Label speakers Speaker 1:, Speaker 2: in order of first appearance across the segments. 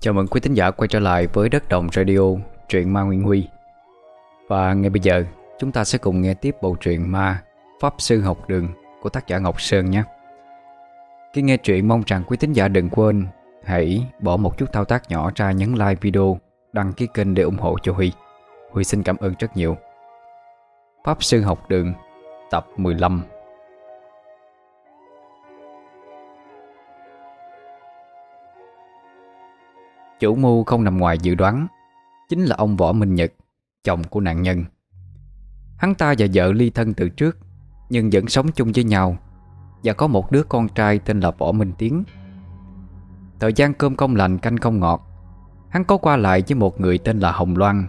Speaker 1: Chào mừng quý thính giả quay trở lại với Đất Đồng Radio, truyện ma Nguyễn Huy. Và ngay bây giờ chúng ta sẽ cùng nghe tiếp bộ truyện ma Pháp Sư Học Đường của tác giả Ngọc Sơn nhé. Khi nghe truyện mong rằng quý thính giả đừng quên Hãy bỏ một chút thao tác nhỏ ra nhấn like video Đăng ký kênh để ủng hộ cho Huy. Huy xin cảm ơn rất nhiều. Pháp Sư Học Đường Tập 15 Chủ mưu không nằm ngoài dự đoán. Chính là ông Võ Minh Nhật, Chồng của nạn nhân. Hắn ta và vợ ly thân từ trước, Nhưng vẫn sống chung với nhau. Và có một đứa con trai tên là Võ Minh Tiến. Thời gian cơm không lành, canh không ngọt, Hắn có qua lại với một người tên là Hồng Loan.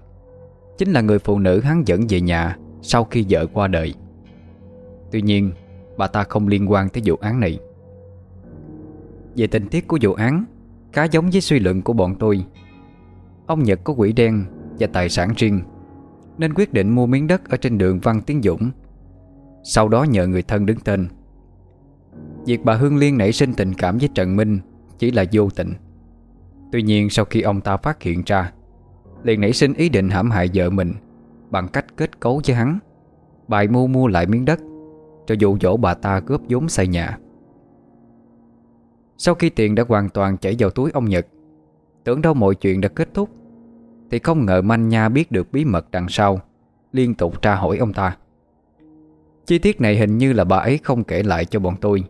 Speaker 1: Chính là người phụ nữ hắn dẫn về nhà Sau khi vợ qua đời. Tuy nhiên, Bà ta không liên quan tới vụ án này. Về tình tiết của vụ án Khá giống với suy luận của bọn tôi. Ông Nhật có quỷ đen Và tài sản riêng, Nên quyết định mua miếng đất ở trên đường Văn Tiến Dũng. Sau đó nhờ người thân đứng tên. Việc bà Hương Liên nảy sinh tình cảm với Trần Minh Chỉ là vô tình. Tuy nhiên sau khi ông ta phát hiện ra, Liền nảy sinh ý định hãm hại vợ mình Bằng cách kết cấu với hắn. Bài mua mua lại miếng đất Cho dụ dỗ bà ta góp vốn xây nhà sau khi tiền đã hoàn toàn chảy vào túi ông Nhật, Tưởng đâu mọi chuyện đã kết thúc, Thì không ngờ manh nha biết được bí mật đằng sau, Liên tục tra hỏi ông ta. Chi tiết này hình như là bà ấy không kể lại cho bọn tôi.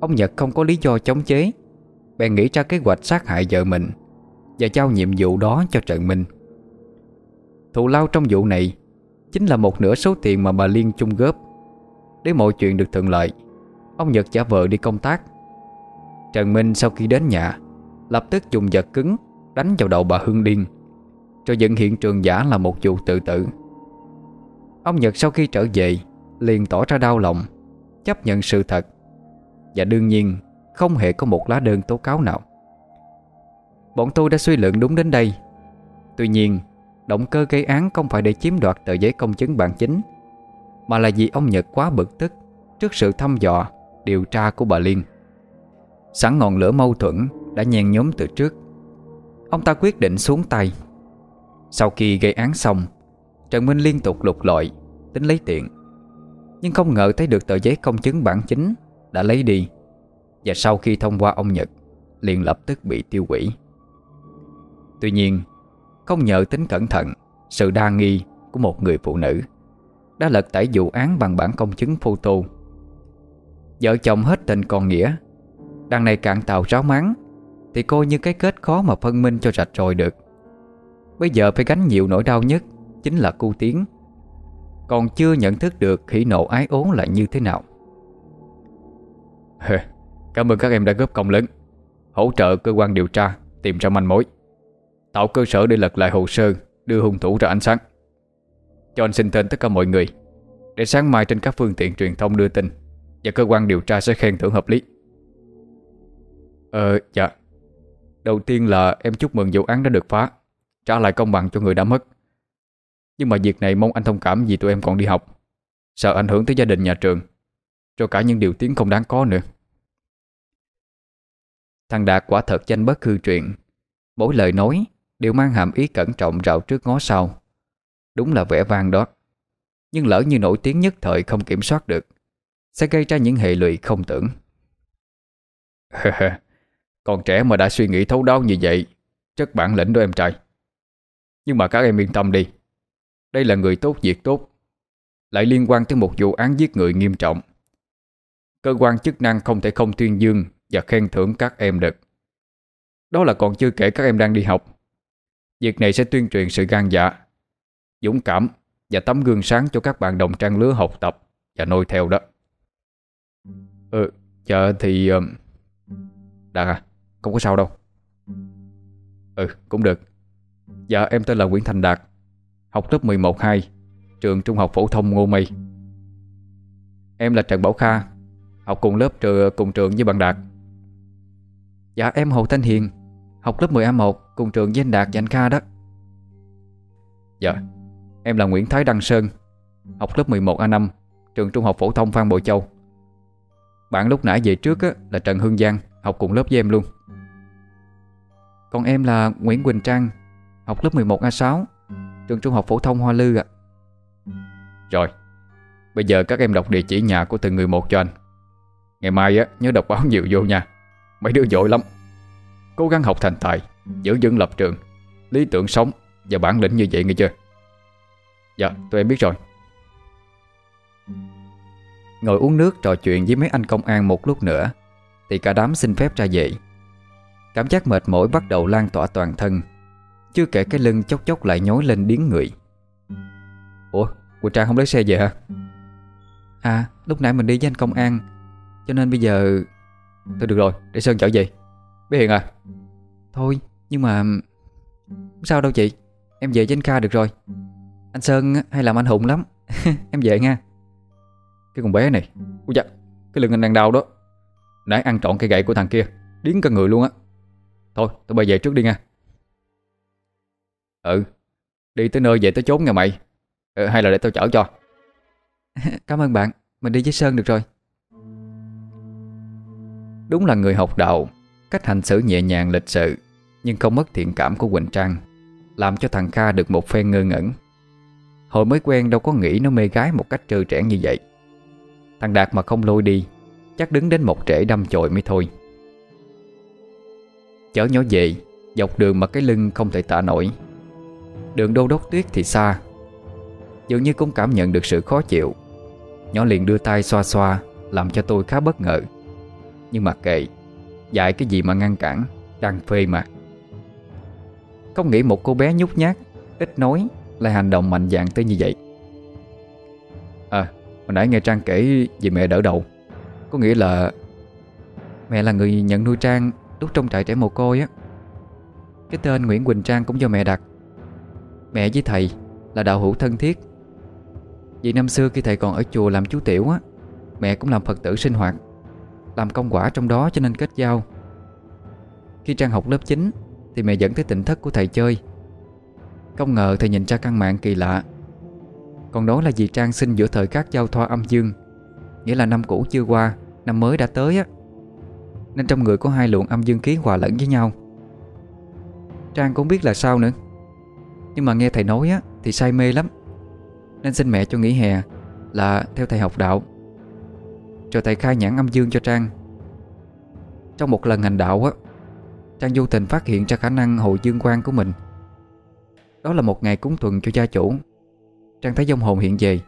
Speaker 1: Ông Nhật không có lý do chống chế, Bèn nghĩ ra kế hoạch sát hại vợ mình Và trao nhiệm vụ đó cho Trần Minh. Thù lao trong vụ này Chính là một nửa số tiền mà bà Liên chung góp. Để mọi chuyện được thuận lợi, Ông Nhật giả vợ đi công tác. Trần Minh sau khi đến nhà, Lập tức dùng vật cứng Đánh vào đầu bà Hương Liên Cho dựng hiện trường giả là một vụ tự tử. Ông Nhật sau khi trở về, Liền tỏ ra đau lòng, Chấp nhận sự thật, Và đương nhiên không hề có một lá đơn tố cáo nào. Bọn tôi đã suy luận đúng đến đây. Tuy nhiên, Động cơ gây án không phải để chiếm đoạt tờ giấy công chứng bản chính, Mà là vì ông Nhật quá bực tức Trước sự thăm dò, Điều tra của bà Liên. Sẵn ngọn lửa mâu thuẫn Đã nhen nhóm từ trước. Ông ta quyết định xuống tay. Sau khi gây án xong, Trần Minh liên tục lục lọi, Tính lấy tiền. Nhưng không ngờ thấy được tờ giấy công chứng bản chính Đã lấy đi. Và sau khi thông qua ông Nhật, liền lập tức bị tiêu hủy. Tuy nhiên, Không nhờ tính cẩn thận, Sự đa nghi của một người phụ nữ Đã lật tẩy vụ án bằng bản công chứng photo. Vợ chồng hết tình còn nghĩa Đằng này cạn tàu ráo mắng Thì coi như cái kết khó mà phân minh cho rạch rồi được. Bây giờ phải gánh nhiều nỗi đau nhất Chính là cu tiến Còn chưa nhận thức được khỉ nộ ái ố là như thế nào. Cảm ơn các em đã góp công lớn. Hỗ trợ cơ quan điều tra, Tìm ra manh mối. Tạo cơ sở để lật lại hồ sơ, Đưa hung thủ ra ánh sáng. Cho anh xin tên tất cả mọi người. Để sáng mai trên các phương tiện truyền thông đưa tin, Và cơ quan điều tra sẽ khen thưởng hợp lý. Ờ dạ. Đầu tiên là em chúc mừng vụ án đã được phá. Trả lại công bằng cho người đã mất. Nhưng mà việc này mong anh thông cảm vì tụi em còn đi học. Sợ ảnh hưởng tới gia đình nhà trường. Cho cả những điều tiếng không đáng có nữa. Thằng Đạt quả thật danh bất hư truyện Mỗi lời nói Đều mang hàm ý cẩn trọng rạo trước ngó sau. Đúng là vẻ vang đó. Nhưng lỡ như nổi tiếng nhất thời không kiểm soát được, Sẽ gây ra những hệ lụy không tưởng. Còn trẻ mà đã suy nghĩ thấu đáo như vậy Rất bản lĩnh đó em trai. Nhưng mà các em yên tâm đi. Đây là người tốt việc tốt Lại liên quan tới một vụ án giết người nghiêm trọng. Cơ quan chức năng không thể không tuyên dương Và khen thưởng các em được. Đó là còn chưa kể các em đang đi học. Việc này sẽ tuyên truyền sự gan dạ Dũng cảm Và tấm gương sáng cho các bạn đồng trang lứa học tập Và noi theo đó. Ừ, dạ thì... Ờ, Đạt à? Không có sao đâu. Ừ cũng được. Dạ em tên là Nguyễn Thành Đạt Học lớp 11-2 Trường Trung học Phổ thông Ngô Mây. Em là Trần Bảo Kha Học cùng lớp trường, cùng trường với bạn Đạt. Dạ em Hồ Thanh Hiền Học lớp 10A1 Cùng trường với anh Đạt và anh Kha đó. Dạ Em là Nguyễn Thái Đăng Sơn Học lớp 11A5 Trường Trung học Phổ thông Phan Bội Châu. Bạn lúc nãy về trước á, là Trần Hương Giang Học cùng lớp với em luôn. Còn em là Nguyễn Quỳnh Trang, Học lớp 11A6 Trường trung học phổ thông Hoa Lư ạ.
Speaker 2: Rồi, Bây giờ các em đọc địa chỉ nhà của từng người một cho anh. Ngày mai á, nhớ đọc báo nhiều vô nha. Mấy đứa dội lắm. Cố gắng học thành tài, Giữ vững lập trường, Lý tưởng sống Và bản lĩnh như vậy nghe chưa? Dạ tụi em biết rồi.
Speaker 1: Ngồi uống nước trò chuyện với mấy anh công an một lúc nữa, Thì cả đám xin phép ra về. Cảm giác mệt mỏi bắt đầu lan tỏa toàn thân. Chưa kể cái lưng chốc chốc lại nhói lên điếng người.
Speaker 2: Ủa, Quỳnh Trang không lấy xe về hả?
Speaker 1: À, lúc nãy mình đi với anh công an Cho nên bây giờ
Speaker 2: Thôi được rồi, để Sơn chở về. Bé Hiền à?
Speaker 1: Thôi, nhưng mà Sao đâu chị? Em về với anh Kha được rồi. Anh Sơn hay làm anh Hùng lắm. Em về nha.
Speaker 2: Cái con bé này Ui dạ, cái lưng anh đang đau đó. Nãy ăn trọn cây gậy của thằng kia Điếng cả người luôn á. Thôi, tụi bay về trước đi nha. Ừ, đi tới nơi về tới chốn nha mày. Ừ, Hay là để tao chở cho.
Speaker 1: Cảm ơn bạn Mình đi với Sơn được rồi. Đúng là người học đạo Cách hành xử nhẹ nhàng lịch sự Nhưng không mất thiện cảm của Quỳnh Trang Làm cho thằng Kha được một phen ngơ ngẩn. Hồi mới quen đâu có nghĩ nó mê gái một cách trơ trẽn như vậy. Thằng Đạt mà không lôi đi Chắc đứng đến một trễ đâm chồi mới thôi Chở nhỏ về, Dọc đường mà cái lưng không thể tả nổi. Đường đô đốc tuyết thì xa, Dường như cũng cảm nhận được sự khó chịu. Nhỏ liền đưa tay xoa xoa, Làm cho tôi khá bất ngờ. Nhưng mà kệ, Dạy cái gì mà ngăn cản, Đang phê mà. Không nghĩ một cô bé nhút nhát, Ít nói, Lại hành động mạnh dạn tới như vậy. À Hồi nãy nghe Trang kể về mẹ đỡ đầu. Có nghĩa là Mẹ là người nhận nuôi Trang Lúc trong trại trẻ mồ côi á, Cái tên Nguyễn Quỳnh Trang cũng do mẹ đặt. Mẹ với thầy là đạo hữu thân thiết. Vì năm xưa khi thầy còn ở chùa làm chú tiểu á, Mẹ cũng làm Phật tử sinh hoạt, Làm công quả trong đó cho nên kết giao. Khi Trang học lớp 9 Thì mẹ dẫn tới tỉnh thất của thầy chơi. Không ngờ thầy nhìn ra căn mạng kỳ lạ. Còn đó là vì Trang sinh giữa thời khắc giao thoa âm dương, Nghĩa là năm cũ chưa qua, Năm mới đã tới á. Nên trong người có hai luồng âm dương khí hòa lẫn với nhau. Trang cũng biết là sao nữa. Nhưng mà nghe thầy nói á, Thì say mê lắm. Nên xin mẹ cho nghỉ hè Là theo thầy học đạo. Rồi thầy khai nhãn âm dương cho Trang. Trong một lần hành đạo á, Trang vô tình phát hiện ra khả năng hồi dương quan của mình. Đó là một ngày cúng tuần cho gia chủ. Trang thấy dông hồn hiện về.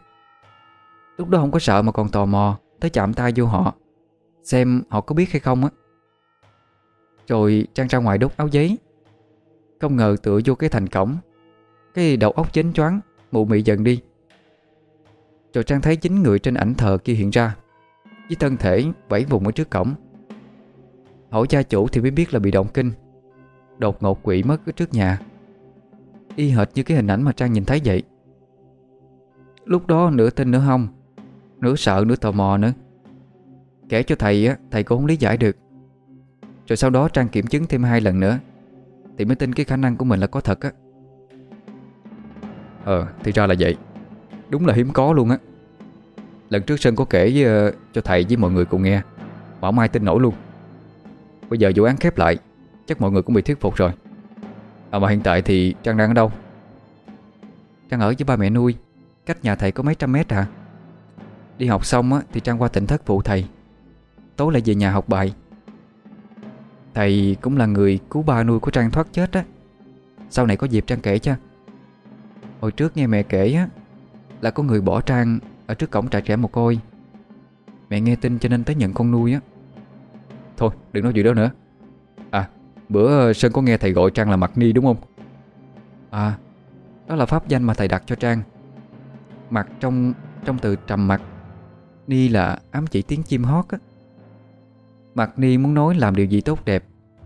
Speaker 1: Lúc đó không có sợ mà còn tò mò Tới chạm tay vô họ. Xem họ có biết hay không á. Rồi Trang ra ngoài đốt áo giấy. Không ngờ tựa vô cái thành cổng. Cái đầu óc chến choáng Mụ mị dần đi. Rồi Trang thấy chính người trên ảnh thờ kia hiện ra Với thân thể vẫy vùng ở trước cổng. Hỏi cha chủ thì mới biết là bị động kinh. Đột ngột quỷ mất ở trước nhà. Y hệt như cái hình ảnh mà Trang nhìn thấy vậy. Lúc đó nửa tin nửa hông, Nửa sợ nửa tò mò nữa. Kể cho thầy á Thầy cũng không lý giải được. Rồi sau đó Trang kiểm chứng thêm hai lần nữa Thì mới tin cái khả năng của mình là có thật á.
Speaker 2: Ờ thì ra là vậy. Đúng là hiếm có luôn á. Lần trước Sơn có kể với, uh, cho thầy với mọi người cùng nghe Bảo mai tin nổi luôn. Bây giờ vụ án khép lại Chắc mọi người cũng bị thuyết phục rồi. À mà hiện tại thì Trang đang ở đâu?
Speaker 1: Trang ở với ba mẹ nuôi Cách nhà thầy có mấy trăm mét à Đi học xong á, thì Trang qua tỉnh thất phụ thầy. Tối lại về nhà học bài. Thầy cũng là người cứu ba nuôi của Trang thoát chết á. Sau này có dịp Trang kể cho. Hồi trước nghe mẹ kể á, Là có người bỏ Trang Ở trước cổng trại trẻ mồ côi. Mẹ nghe tin cho nên tới nhận con nuôi á.
Speaker 2: Thôi, đừng nói chuyện đó nữa. À bữa Sơn có nghe thầy gọi Trang là Mặt Ni đúng không?
Speaker 1: À Đó là pháp danh mà thầy đặt cho Trang. Mặt trong trong từ trầm mặt Ni là ám chỉ tiếng chim hót á. Mặt Ni muốn nói làm điều gì tốt đẹp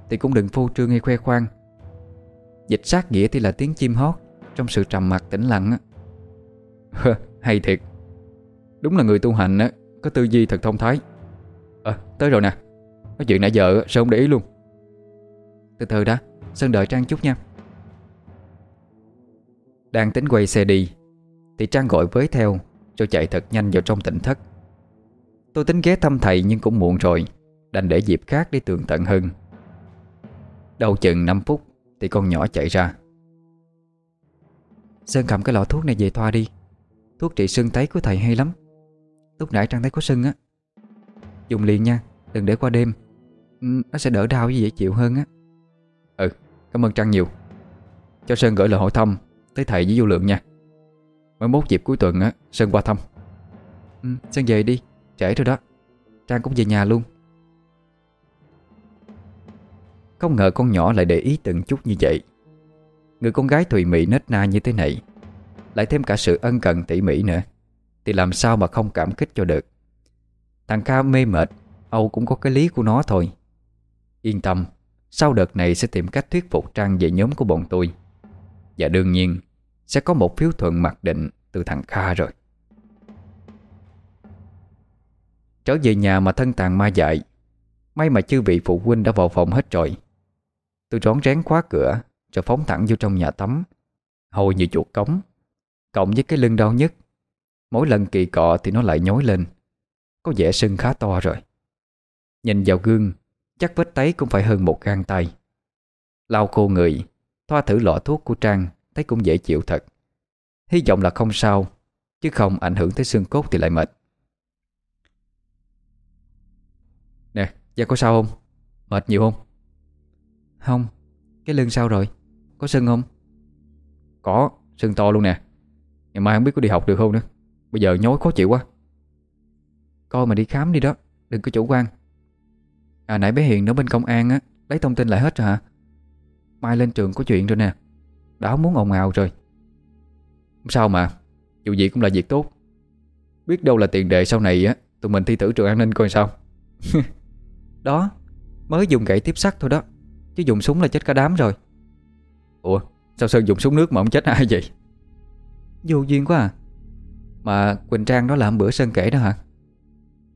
Speaker 1: Thì cũng đừng phô trương hay khoe khoang. Dịch sát nghĩa thì là tiếng chim hót Trong sự trầm mặc tĩnh lặng
Speaker 2: Hay thiệt. Đúng là người tu hành á, Có tư duy thật thông thái. À tới rồi nè. Nói chuyện nãy giờ sao không để ý luôn.
Speaker 1: Từ từ đã, Sơn đợi Trang chút nha. Đang tính quay xe đi, Thì Trang gọi với theo, Cho chạy thật nhanh vào trong tỉnh thất. Tôi tính ghé thăm thầy nhưng cũng muộn rồi. Đành để dịp khác đi tường tận hơn. Đầu chừng 5 phút Thì con nhỏ chạy ra. Sơn cầm cái lọ thuốc này về thoa đi. Thuốc trị sưng tấy của thầy hay lắm. Lúc nãy Trang thấy có sưng á. Dùng liền nha Đừng để qua đêm. Ừ, nó sẽ đỡ đau với dễ chịu hơn á.
Speaker 2: Ừ cảm ơn Trang nhiều. Cho Sơn gửi lời hỏi thăm Tới thầy với du lượng nha. Mới mốt dịp cuối tuần á Sơn qua thăm.
Speaker 1: Ừ, Sơn về đi Trễ rồi đó. Trang cũng về nhà luôn. Không ngờ con nhỏ lại để ý từng chút như vậy. Người con gái thùy mị nết na như thế này, Lại thêm cả sự ân cần tỉ mỉ nữa, Thì làm sao mà không cảm kích cho được? Thằng Kha mê mệt, Âu cũng có cái lý của nó thôi. Yên tâm, Sau đợt này sẽ tìm cách thuyết phục Trang về nhóm của bọn tôi. Và đương nhiên, Sẽ có một phiếu thuận mặc định Từ thằng Kha rồi. Trở về nhà mà thân tàn ma dại, May mà chư vị phụ huynh đã vào phòng hết rồi. Tôi rón rén khóa cửa Rồi phóng thẳng vô trong nhà tắm. Hồi như chuột cống Cộng với cái lưng đau nhất Mỗi lần kỳ cọ thì nó lại nhói lên. Có vẻ sưng khá to rồi. Nhìn vào gương Chắc vết tấy cũng phải hơn một gang tay. Lau khô người Thoa thử lọ thuốc của Trang Thấy cũng dễ chịu thật. Hy vọng là không sao Chứ không ảnh hưởng tới xương cốt thì lại mệt. Nè, da có sao không? Mệt nhiều không? Không, cái lưng sao rồi? Có sưng không?
Speaker 2: Có, sưng to luôn nè. Ngày mai không biết có đi học được không nữa. Bây giờ nhói khó chịu quá.
Speaker 1: Coi mà đi khám đi đó Đừng có chủ quan. À nãy bé Hiền ở bên công an á Lấy thông tin lại hết rồi hả? Mai lên trường có chuyện rồi nè. Đã muốn ồn ào rồi.
Speaker 2: Không sao mà Dù gì cũng là việc tốt. Biết đâu là tiền đề sau này á Tụi mình thi thử trường an ninh coi sao.
Speaker 1: Đó Mới dùng gậy tiếp sắt thôi đó Chứ dùng súng là chết cả đám rồi.
Speaker 2: Ủa sao Sơn dùng súng nước mà không chết ai vậy?
Speaker 1: Vô duyên quá à. Mà Quỳnh Trang đó là hôm bữa Sơn kể đó hả?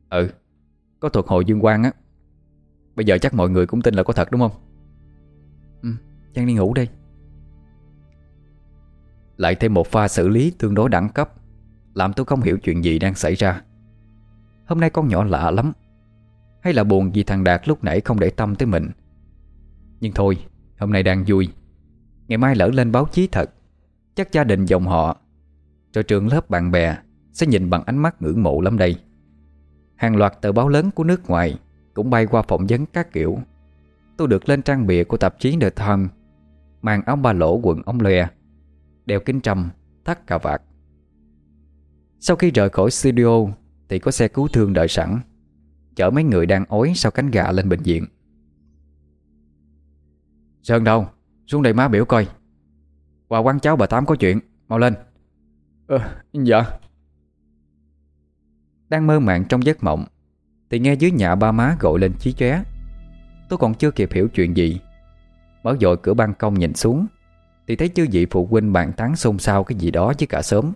Speaker 2: Ừ Có thuật hồi dương quang á. Bây giờ chắc mọi người cũng tin là có thật đúng không?
Speaker 1: Ừ Trang đi ngủ đây.
Speaker 2: Lại thêm một pha xử lý tương đối đẳng cấp Làm tôi không hiểu chuyện gì đang xảy ra.
Speaker 1: Hôm nay con nhỏ lạ lắm. Hay là buồn vì thằng Đạt lúc nãy không để tâm tới mình nhưng thôi, Hôm nay đang vui. Ngày mai lỡ lên báo chí thật, Chắc gia đình dòng họ, Rồi trường lớp bạn bè Sẽ nhìn bằng ánh mắt ngưỡng mộ lắm đây. Hàng loạt tờ báo lớn của nước ngoài Cũng bay qua phỏng vấn các kiểu. Tôi được lên trang bìa của tạp chí The Times, Mang áo ba lỗ quần ống lòe Đeo kính trầm Thắt cà vạt. Sau khi rời khỏi studio Thì có xe cứu thương đợi sẵn. Chở mấy người đang ối sau cánh gà lên bệnh viện.
Speaker 2: Sơn đâu? Xuống đây má biểu coi. Qua quán cháu bà Tám có chuyện. Mau lên.
Speaker 1: Ờ dạ. Đang mơ màng trong giấc mộng Thì nghe dưới nhà ba má gọi lên chí chóe. Tôi còn chưa kịp hiểu chuyện gì. Mở dội cửa ban công nhìn xuống Thì thấy chư vị phụ huynh bàn tán xôn xao cái gì đó với cả sớm.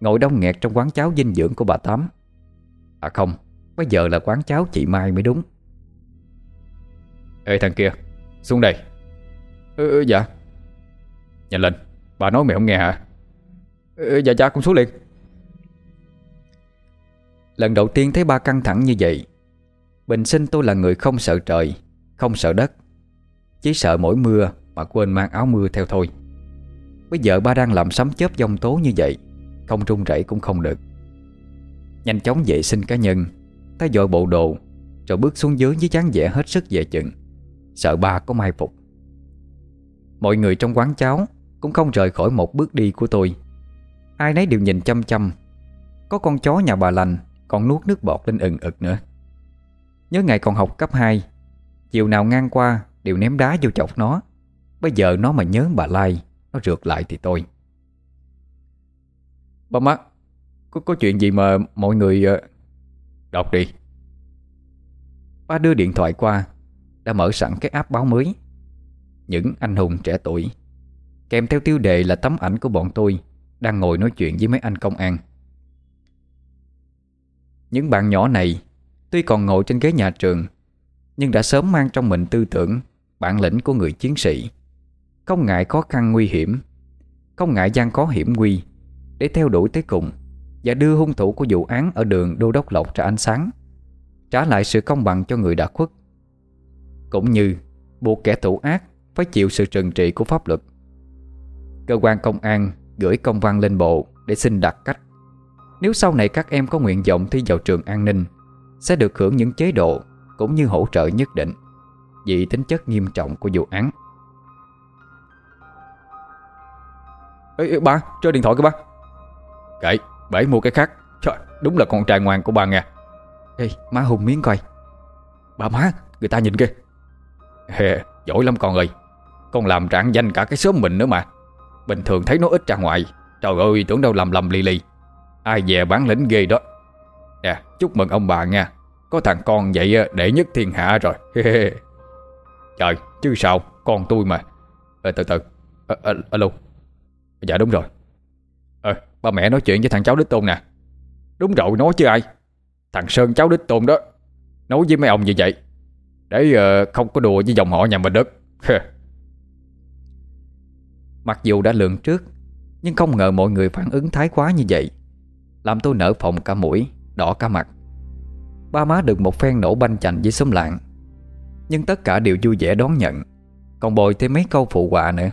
Speaker 1: Ngồi đông nghẹt trong quán cháo dinh dưỡng của bà Tám. À không Bây giờ là quán cháo chị Mai mới đúng.
Speaker 2: Ê thằng kia Xuống đây
Speaker 1: Ừ, dạ.
Speaker 2: Nhanh lên Bà nói mày không nghe hả?
Speaker 1: Ừ, Dạ cha con xuống liền. Lần đầu tiên thấy ba căng thẳng như vậy Bình sinh tôi là người không sợ trời Không sợ đất Chỉ sợ mỗi mưa mà quên mang áo mưa theo thôi. Bây giờ ba đang làm sấm chớp dông tố như vậy Không run rẩy cũng không được. Nhanh chóng vệ sinh cá nhân Thay dội bộ đồ Rồi bước xuống dưới với dáng vẻ hết sức dè chừng. Sợ ba có mai phục Mọi người trong quán cháo Cũng không rời khỏi một bước đi của tôi. Ai nấy đều nhìn chăm chăm. Có con chó nhà bà lành Còn nuốt nước bọt lên ừng ực nữa. Nhớ ngày còn học cấp 2 Chiều nào ngang qua Đều ném đá vô chọc nó. Bây giờ nó mà nhớ bà Lai Nó rượt lại thì tôi.
Speaker 2: Ba má có, có chuyện gì mà mọi người. Ờ, đọc đi.
Speaker 1: Ba đưa điện thoại qua Đã mở sẵn cái app báo mới những anh hùng trẻ tuổi. Kèm theo tiêu đề là tấm ảnh của bọn tôi Đang ngồi nói chuyện với mấy anh công an. Những bạn nhỏ này Tuy còn ngồi trên ghế nhà trường, Nhưng đã sớm mang trong mình tư tưởng, Bản lĩnh của người chiến sĩ. Không ngại khó khăn nguy hiểm, Không ngại gian khó hiểm nguy Để theo đuổi tới cùng Và đưa hung thủ của vụ án ở đường Đô Đốc Lộc ra ánh sáng, Trả lại sự công bằng cho người đã khuất. Cũng như buộc kẻ thủ ác phải chịu sự trừng trị của pháp luật. Cơ quan công an gửi công văn lên bộ Để xin đặt cách. Nếu sau này các em có nguyện vọng thi vào trường an ninh Sẽ được hưởng những chế độ Cũng như hỗ trợ nhất định. Vì tính chất nghiêm trọng của vụ án.
Speaker 2: Ê, ê ba, chơi điện thoại của ba. Kệ, bể mua cái khác. Trời, đúng là con trai ngoan của ba nghe.
Speaker 1: Ê, má hùng miếng coi.
Speaker 2: Bà má, người ta nhìn kìa giỏi lắm con ơi. Con làm rạng danh cả cái xóm mình nữa mà. Bình thường thấy nó ít ra ngoài. Trời ơi, tưởng đâu làm lầm lì lì. Ai về bán lĩnh ghê đó. Nè, chúc mừng ông bà nha. Có thằng con vậy để nhất thiên hạ rồi. Trời, chứ sao? Con tôi mà. À, Từ từ, à, à, alo. Dạ đúng rồi. À, ba mẹ nói chuyện với thằng cháu Đích Tôn nè. Đúng rồi, nói chứ ai? Thằng Sơn cháu Đích Tôn đó. Nói với mấy ông như vậy. Để uh, không có đùa với dòng họ nhà mình đất
Speaker 1: Mặc dù đã lượng trước Nhưng không ngờ mọi người phản ứng thái quá như vậy Làm tôi nở phòng cả mũi Đỏ cả mặt. Ba má được một phen nổ banh chành với xóm lạng Nhưng tất cả đều vui vẻ đón nhận Còn bồi thêm mấy câu phụ họa nữa.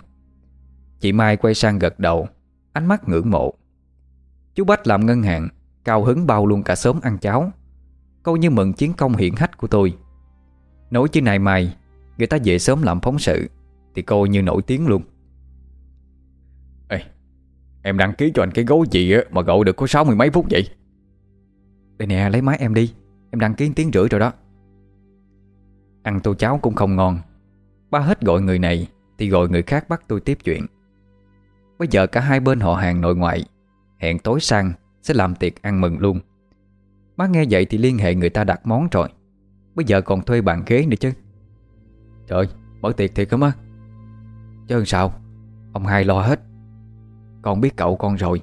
Speaker 1: Chị Mai quay sang gật đầu Ánh mắt ngưỡng mộ. Chú Bách làm ngân hàng Cao hứng bao luôn cả sớm ăn cháo Câu như mừng chiến công hiện hách của tôi. Nói chứ này mai Người ta về sớm làm phóng sự Thì coi như nổi tiếng luôn.
Speaker 2: Ê, Em đăng ký cho anh cái gấu gì á Mà gọi được có sáu mươi mấy phút vậy?
Speaker 1: Đây nè lấy máy em đi. Em đăng ký tiếng rưỡi rồi đó. Ăn tô cháo cũng không ngon. Ba hết gọi người này Thì gọi người khác bắt tôi tiếp chuyện. Bây giờ cả hai bên họ hàng nội ngoại Hẹn tối sang Sẽ làm tiệc ăn mừng luôn. Má nghe vậy thì liên hệ người ta đặt món rồi. Bây giờ còn thuê bàn ghế nữa chứ. Trời mở tiệc thiệt lắm á? Chứ sao? Ông hai lo hết. Con biết cậu con rồi.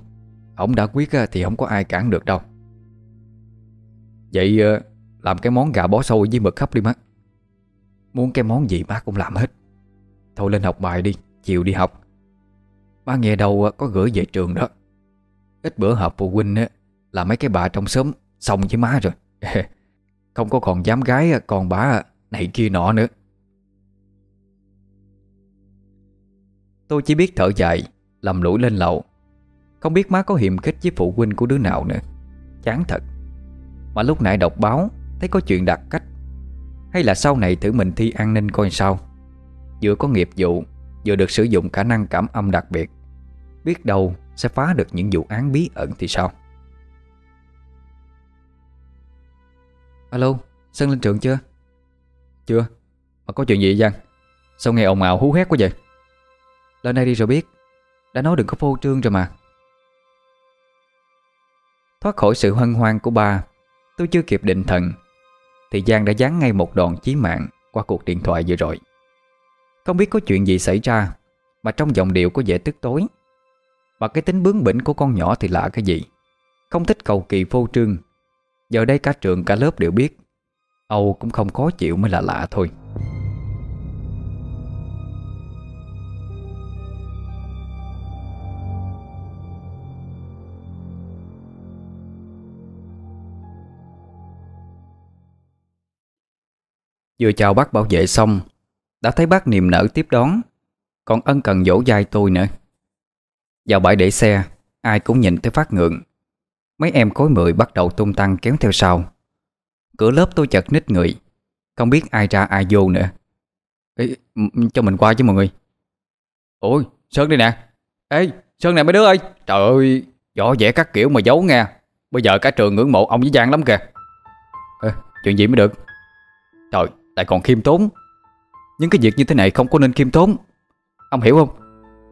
Speaker 1: Ông đã quyết thì không có ai cản được đâu. Vậy ờ, làm cái món gà bó sôi với mực hấp đi má. Muốn cái món gì má cũng làm hết. Thôi lên học bài đi, Chiều đi học. Má nghe đâu ờ, có gửi về trường đó. Ít bữa họp phụ huynh Là mấy cái bà trong xóm Xong với má rồi. Không có còn dám gái, còn bà này kia nọ nữa. Tôi chỉ biết thở dài, Lầm lũi lên lầu. Không biết má có hiềm khích với phụ huynh của đứa nào nữa. Chán thật. Mà lúc nãy đọc báo, Thấy có chuyện đặt cách. Hay là sau này thử mình thi an ninh coi sao. Vừa có nghiệp vụ, Vừa được sử dụng khả năng cảm âm đặc biệt. Biết đâu sẽ phá được những vụ án bí ẩn thì sao? Alo, Sơn lên trường chưa?
Speaker 2: Chưa, mà có chuyện gì Giang? Sao nghe ồn ào hú hét quá vậy?
Speaker 1: Lên đây đi rồi biết Đã nói đừng có phô trương rồi mà Thoát khỏi sự hân hoan của ba Tôi chưa kịp định thần Thì Giang đã dán ngay một đòn chí mạng Qua cuộc điện thoại vừa rồi Không biết có chuyện gì xảy ra Mà trong giọng điệu có vẻ tức tối Mà cái tính bướng bỉnh của con nhỏ thì lạ cái gì Không thích cầu kỳ phô trương Giờ đây cả trường, cả lớp đều biết. Âu cũng không khó chịu mới là lạ thôi. Vừa chào bác bảo vệ xong, Đã thấy bác niềm nở tiếp đón. Còn ân cần dỗ dai tôi nữa. Vào bãi để xe, Ai cũng nhìn thấy phát ngượng. Mấy em khối mười bắt đầu tung tăng kéo theo sau. Cửa lớp tôi chật nít người. Không biết ai ra ai vô nữa. Ê, cho mình qua chứ mọi người. Ôi Sơn đây nè. Ê Sơn này mấy đứa ơi. Trời ơi Võ vẽ các kiểu mà giấu nghe. Bây giờ cả trường ngưỡng mộ ông với Giang lắm kìa. Ê, Chuyện gì mới được? Trời lại còn khiêm tốn. Những cái việc như thế này không có nên khiêm tốn. Ông hiểu không?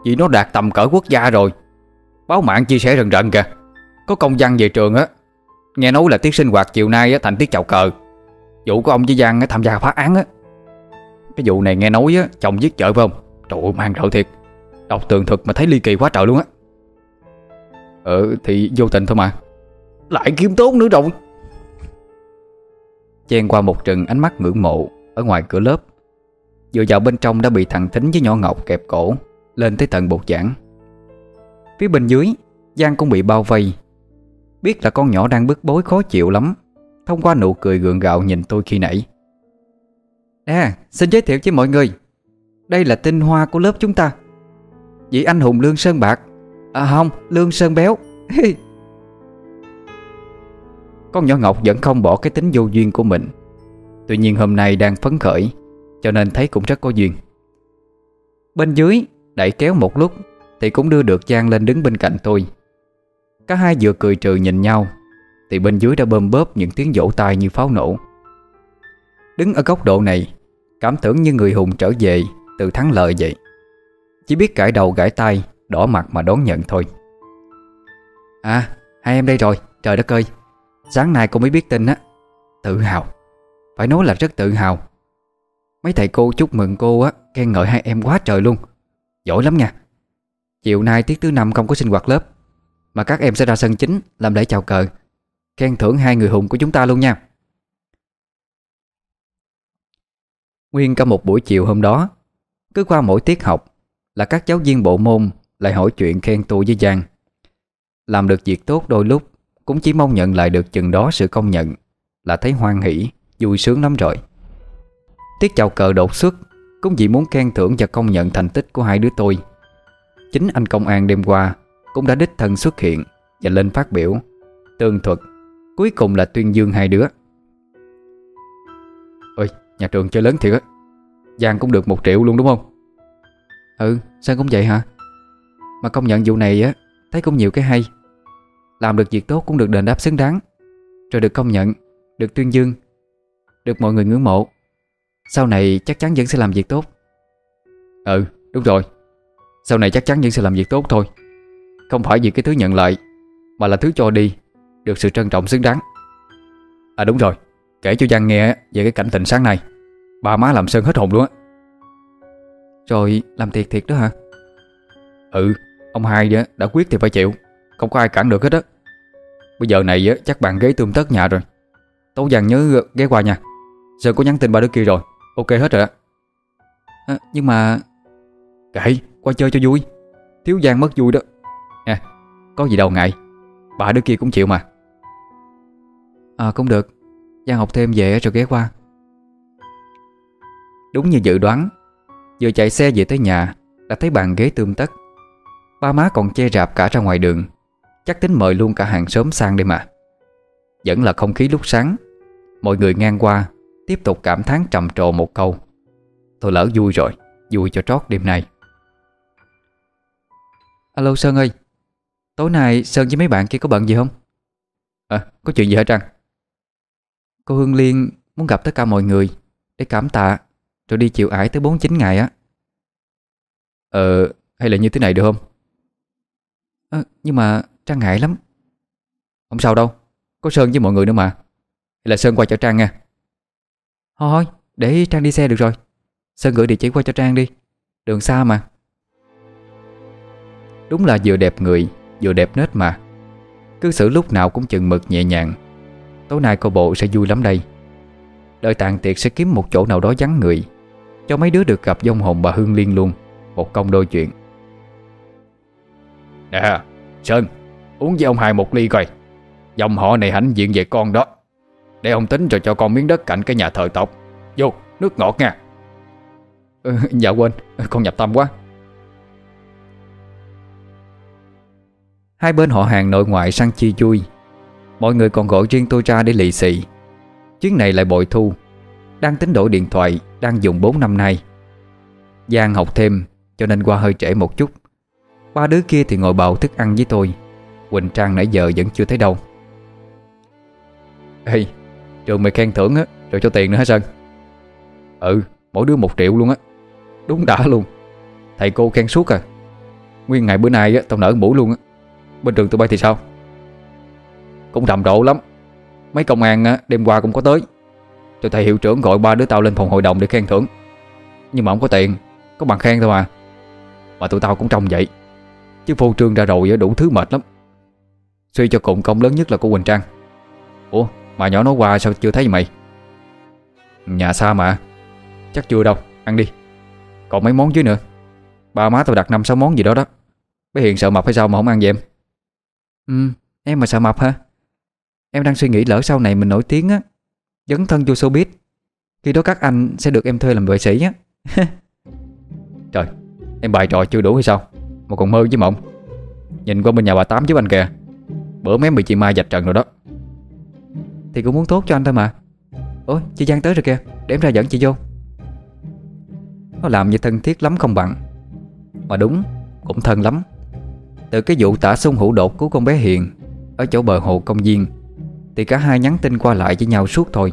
Speaker 1: Vì nó đạt tầm cỡ quốc gia rồi. Báo mạng chia sẻ rần rần kìa có công văn về trường á. Nghe nói là tiết sinh hoạt chiều nay á, thành tiết chào cờ. Vụ của ông với Giang á, tham gia phá án á. Cái vụ này nghe nói á, chồng giết vợ phải không? Trời ơi mang rợ thiệt. Đọc tường thực mà thấy ly kỳ quá trời luôn á. Ừ thì vô tình thôi mà. Lại kiếm tốt nữa rồi. Chen qua một trừng ánh mắt ngưỡng mộ Ở ngoài cửa lớp. Vừa vào bên trong đã bị thằng Thính với nhỏ Ngọc kẹp cổ Lên tới tận bột giảng. Phía bên dưới Giang cũng bị bao vây. Biết là con nhỏ đang bức bối khó chịu lắm. Thông qua nụ cười gượng gạo nhìn tôi khi nãy. Nè, xin giới thiệu với mọi người. Đây là tinh hoa của lớp chúng ta. Vị anh hùng Lương Sơn Bạc. À không, Lương Sơn Béo. Con nhỏ Ngọc vẫn không bỏ cái tính vô duyên của mình. Tuy nhiên hôm nay đang phấn khởi Cho nên thấy cũng rất có duyên. Bên dưới Đẩy kéo một lúc Thì cũng đưa được Giang lên đứng bên cạnh tôi. Cả hai vừa cười trừ nhìn nhau, Thì bên dưới đã bơm bóp những tiếng vỗ tay như pháo nổ. Đứng ở góc độ này, Cảm tưởng như người hùng trở về Từ thắng lợi vậy. Chỉ biết gãi đầu gãi tay, Đỏ mặt mà đón nhận thôi. À hai em đây rồi, Trời đất ơi. Sáng nay cô mới biết tin á. Tự hào. Phải nói là rất tự hào. Mấy thầy cô chúc mừng cô á, Khen ngợi hai em quá trời luôn. Giỏi lắm nha. Chiều nay tiết thứ năm không có sinh hoạt lớp. Mà các em sẽ ra sân chính, Làm lễ chào cờ. Khen thưởng hai người hùng của chúng ta luôn nha. Nguyên cả một buổi chiều hôm đó, Cứ qua mỗi tiết học Là các giáo viên bộ môn Lại hỏi chuyện khen tôi với Giang. Làm được việc tốt đôi lúc, Cũng chỉ mong nhận lại được chừng đó sự công nhận, Là thấy hoan hỷ, Vui sướng lắm rồi. Tiết chào cờ đột xuất, Cũng chỉ muốn khen thưởng và công nhận thành tích của hai đứa tôi. Chính anh công an đêm qua cũng đã đích thân xuất hiện Và lên phát biểu. Tương thuật, Cuối cùng là tuyên dương hai đứa. Ơi nhà trường chơi lớn thiệt á. Giang cũng được một triệu luôn đúng không? Ừ sao cũng vậy hả? Mà công nhận vụ này á, Thấy cũng nhiều cái hay. Làm được việc tốt cũng được đền đáp xứng đáng. Rồi được công nhận, Được tuyên dương, Được mọi người ngưỡng mộ. Sau này chắc chắn vẫn sẽ làm việc tốt. Ừ đúng rồi. Sau này chắc chắn vẫn sẽ làm việc tốt thôi. Không phải vì cái thứ nhận lại Mà là thứ cho đi Được sự trân trọng xứng đáng. À đúng rồi. Kể cho Giang nghe về cái cảnh tình sáng nay. Ba má làm Sơn hết hồn luôn á. Rồi làm thiệt thiệt đó hả? Ừ Ông hai đã quyết thì phải chịu. Không có ai cản được hết á. Bây giờ này á, chắc bạn ghế tươm tất nhà rồi. Tố Giang nhớ ghé qua nha. Sơn có nhắn tin ba đứa kia rồi. Ok hết rồi á. À, Nhưng mà Kệ qua chơi cho vui. Thiếu Giang mất vui đó có gì đâu ngại. Bà đứa kia cũng chịu mà. À cũng được. Giang học thêm về rồi ghé qua. Đúng như dự đoán, Vừa chạy xe về tới nhà, Đã thấy bàn ghế tươm tất. Ba má còn che rạp cả ra ngoài đường. Chắc tính mời luôn cả hàng xóm sang đây mà. Vẫn là không khí lúc sáng. Mọi người ngang qua, Tiếp tục cảm thán trầm trồ một câu. Tôi lỡ vui rồi, Vui cho trót đêm nay. Alo Sơn ơi. Tối nay Sơn với mấy bạn kia có bận gì không? À, có chuyện gì hả Trăng? Cô Hương Liên muốn gặp tất cả mọi người Để cảm tạ Rồi đi chịu ải tới 49 ngày á. Ờ Hay là như thế này được không? À, Nhưng mà Trang ngại lắm. Không sao đâu Có Sơn với mọi người nữa mà. Hay là Sơn qua cho Trang nha Thôi để Trang đi xe được rồi. Sơn gửi địa chỉ qua cho Trang đi. Đường xa mà. Đúng là vừa đẹp người. Vừa đẹp nết mà. Cứ xử lúc nào cũng chừng mực nhẹ nhàng. Tối nay cô bộ sẽ vui lắm đây. Đợi tàn tiệc sẽ kiếm một chỗ nào đó vắng người Cho mấy đứa được gặp dông hồn bà Hương Liên luôn. Một công đôi chuyện.
Speaker 2: Nè Sơn Uống với ông hai một ly coi. Dòng họ này hãnh diện về con đó. Để ông tính rồi cho con miếng đất cạnh cái nhà thờ tộc. Vô nước ngọt nha.
Speaker 1: Ừ, Dạ quên Con nhập tâm quá Hai bên họ hàng nội ngoại sang chi chui. Mọi người còn gọi riêng tôi ra để lì xì. Chuyến này lại bội thu. Đang tính đổi điện thoại, Đang dùng 4 năm nay. Giang học thêm, cho nên qua hơi trễ một chút. Ba đứa kia thì ngồi bào thức ăn với tôi. Quỳnh Trang nãy giờ vẫn chưa thấy đâu.
Speaker 2: Ê, Trường mày khen thưởng á, Rồi cho tiền nữa hả Sơn? Ừ mỗi đứa một triệu luôn á. Đúng đã luôn. Thầy cô khen suốt à. Nguyên ngày bữa nay á, tao nở mũ luôn á. Bên trường tụi bay thì sao? Cũng rầm rộ lắm. Mấy công an đêm qua cũng có tới. Rồi thầy hiệu trưởng gọi ba đứa tao lên phòng hội đồng để khen thưởng. Nhưng mà không có tiền, Có bằng khen thôi mà. Mà tụi tao cũng trông vậy. Chứ phô trương ra rồi đủ thứ mệt lắm. Suy cho cùng công lớn nhất là của Quỳnh Trang. Ủa, mà nhỏ nó qua sao chưa thấy mày? Nhà xa mà. Chắc chưa đâu, Ăn đi. Còn mấy món dưới nữa. Ba má tao đặt năm sáu món gì đó đó. Bé Hiền sợ mập hay sao mà không ăn vậy em?
Speaker 1: Ừ em mà sợ mập hả? Em đang suy nghĩ lỡ sau này mình nổi tiếng á, Dấn thân vô showbiz, Khi đó các anh sẽ được em thuê làm vệ sĩ á.
Speaker 2: Trời, Em bài trò chưa đủ hay sao? Mà còn mơ với mộng. Nhìn qua bên nhà bà Tám với anh kìa, Bữa mém bị chị Mai dạch trần rồi đó.
Speaker 1: Thì cũng muốn tốt cho anh thôi mà. Ôi, chị Giang tới rồi kìa, Để em ra dẫn chị vô. Nó làm như thân thiết lắm không bằng Mà đúng, Cũng thân lắm. Từ cái vụ tả sung hữu đột cứu con bé Hiền Ở chỗ bờ hồ công viên, Thì cả hai nhắn tin qua lại với nhau suốt thôi.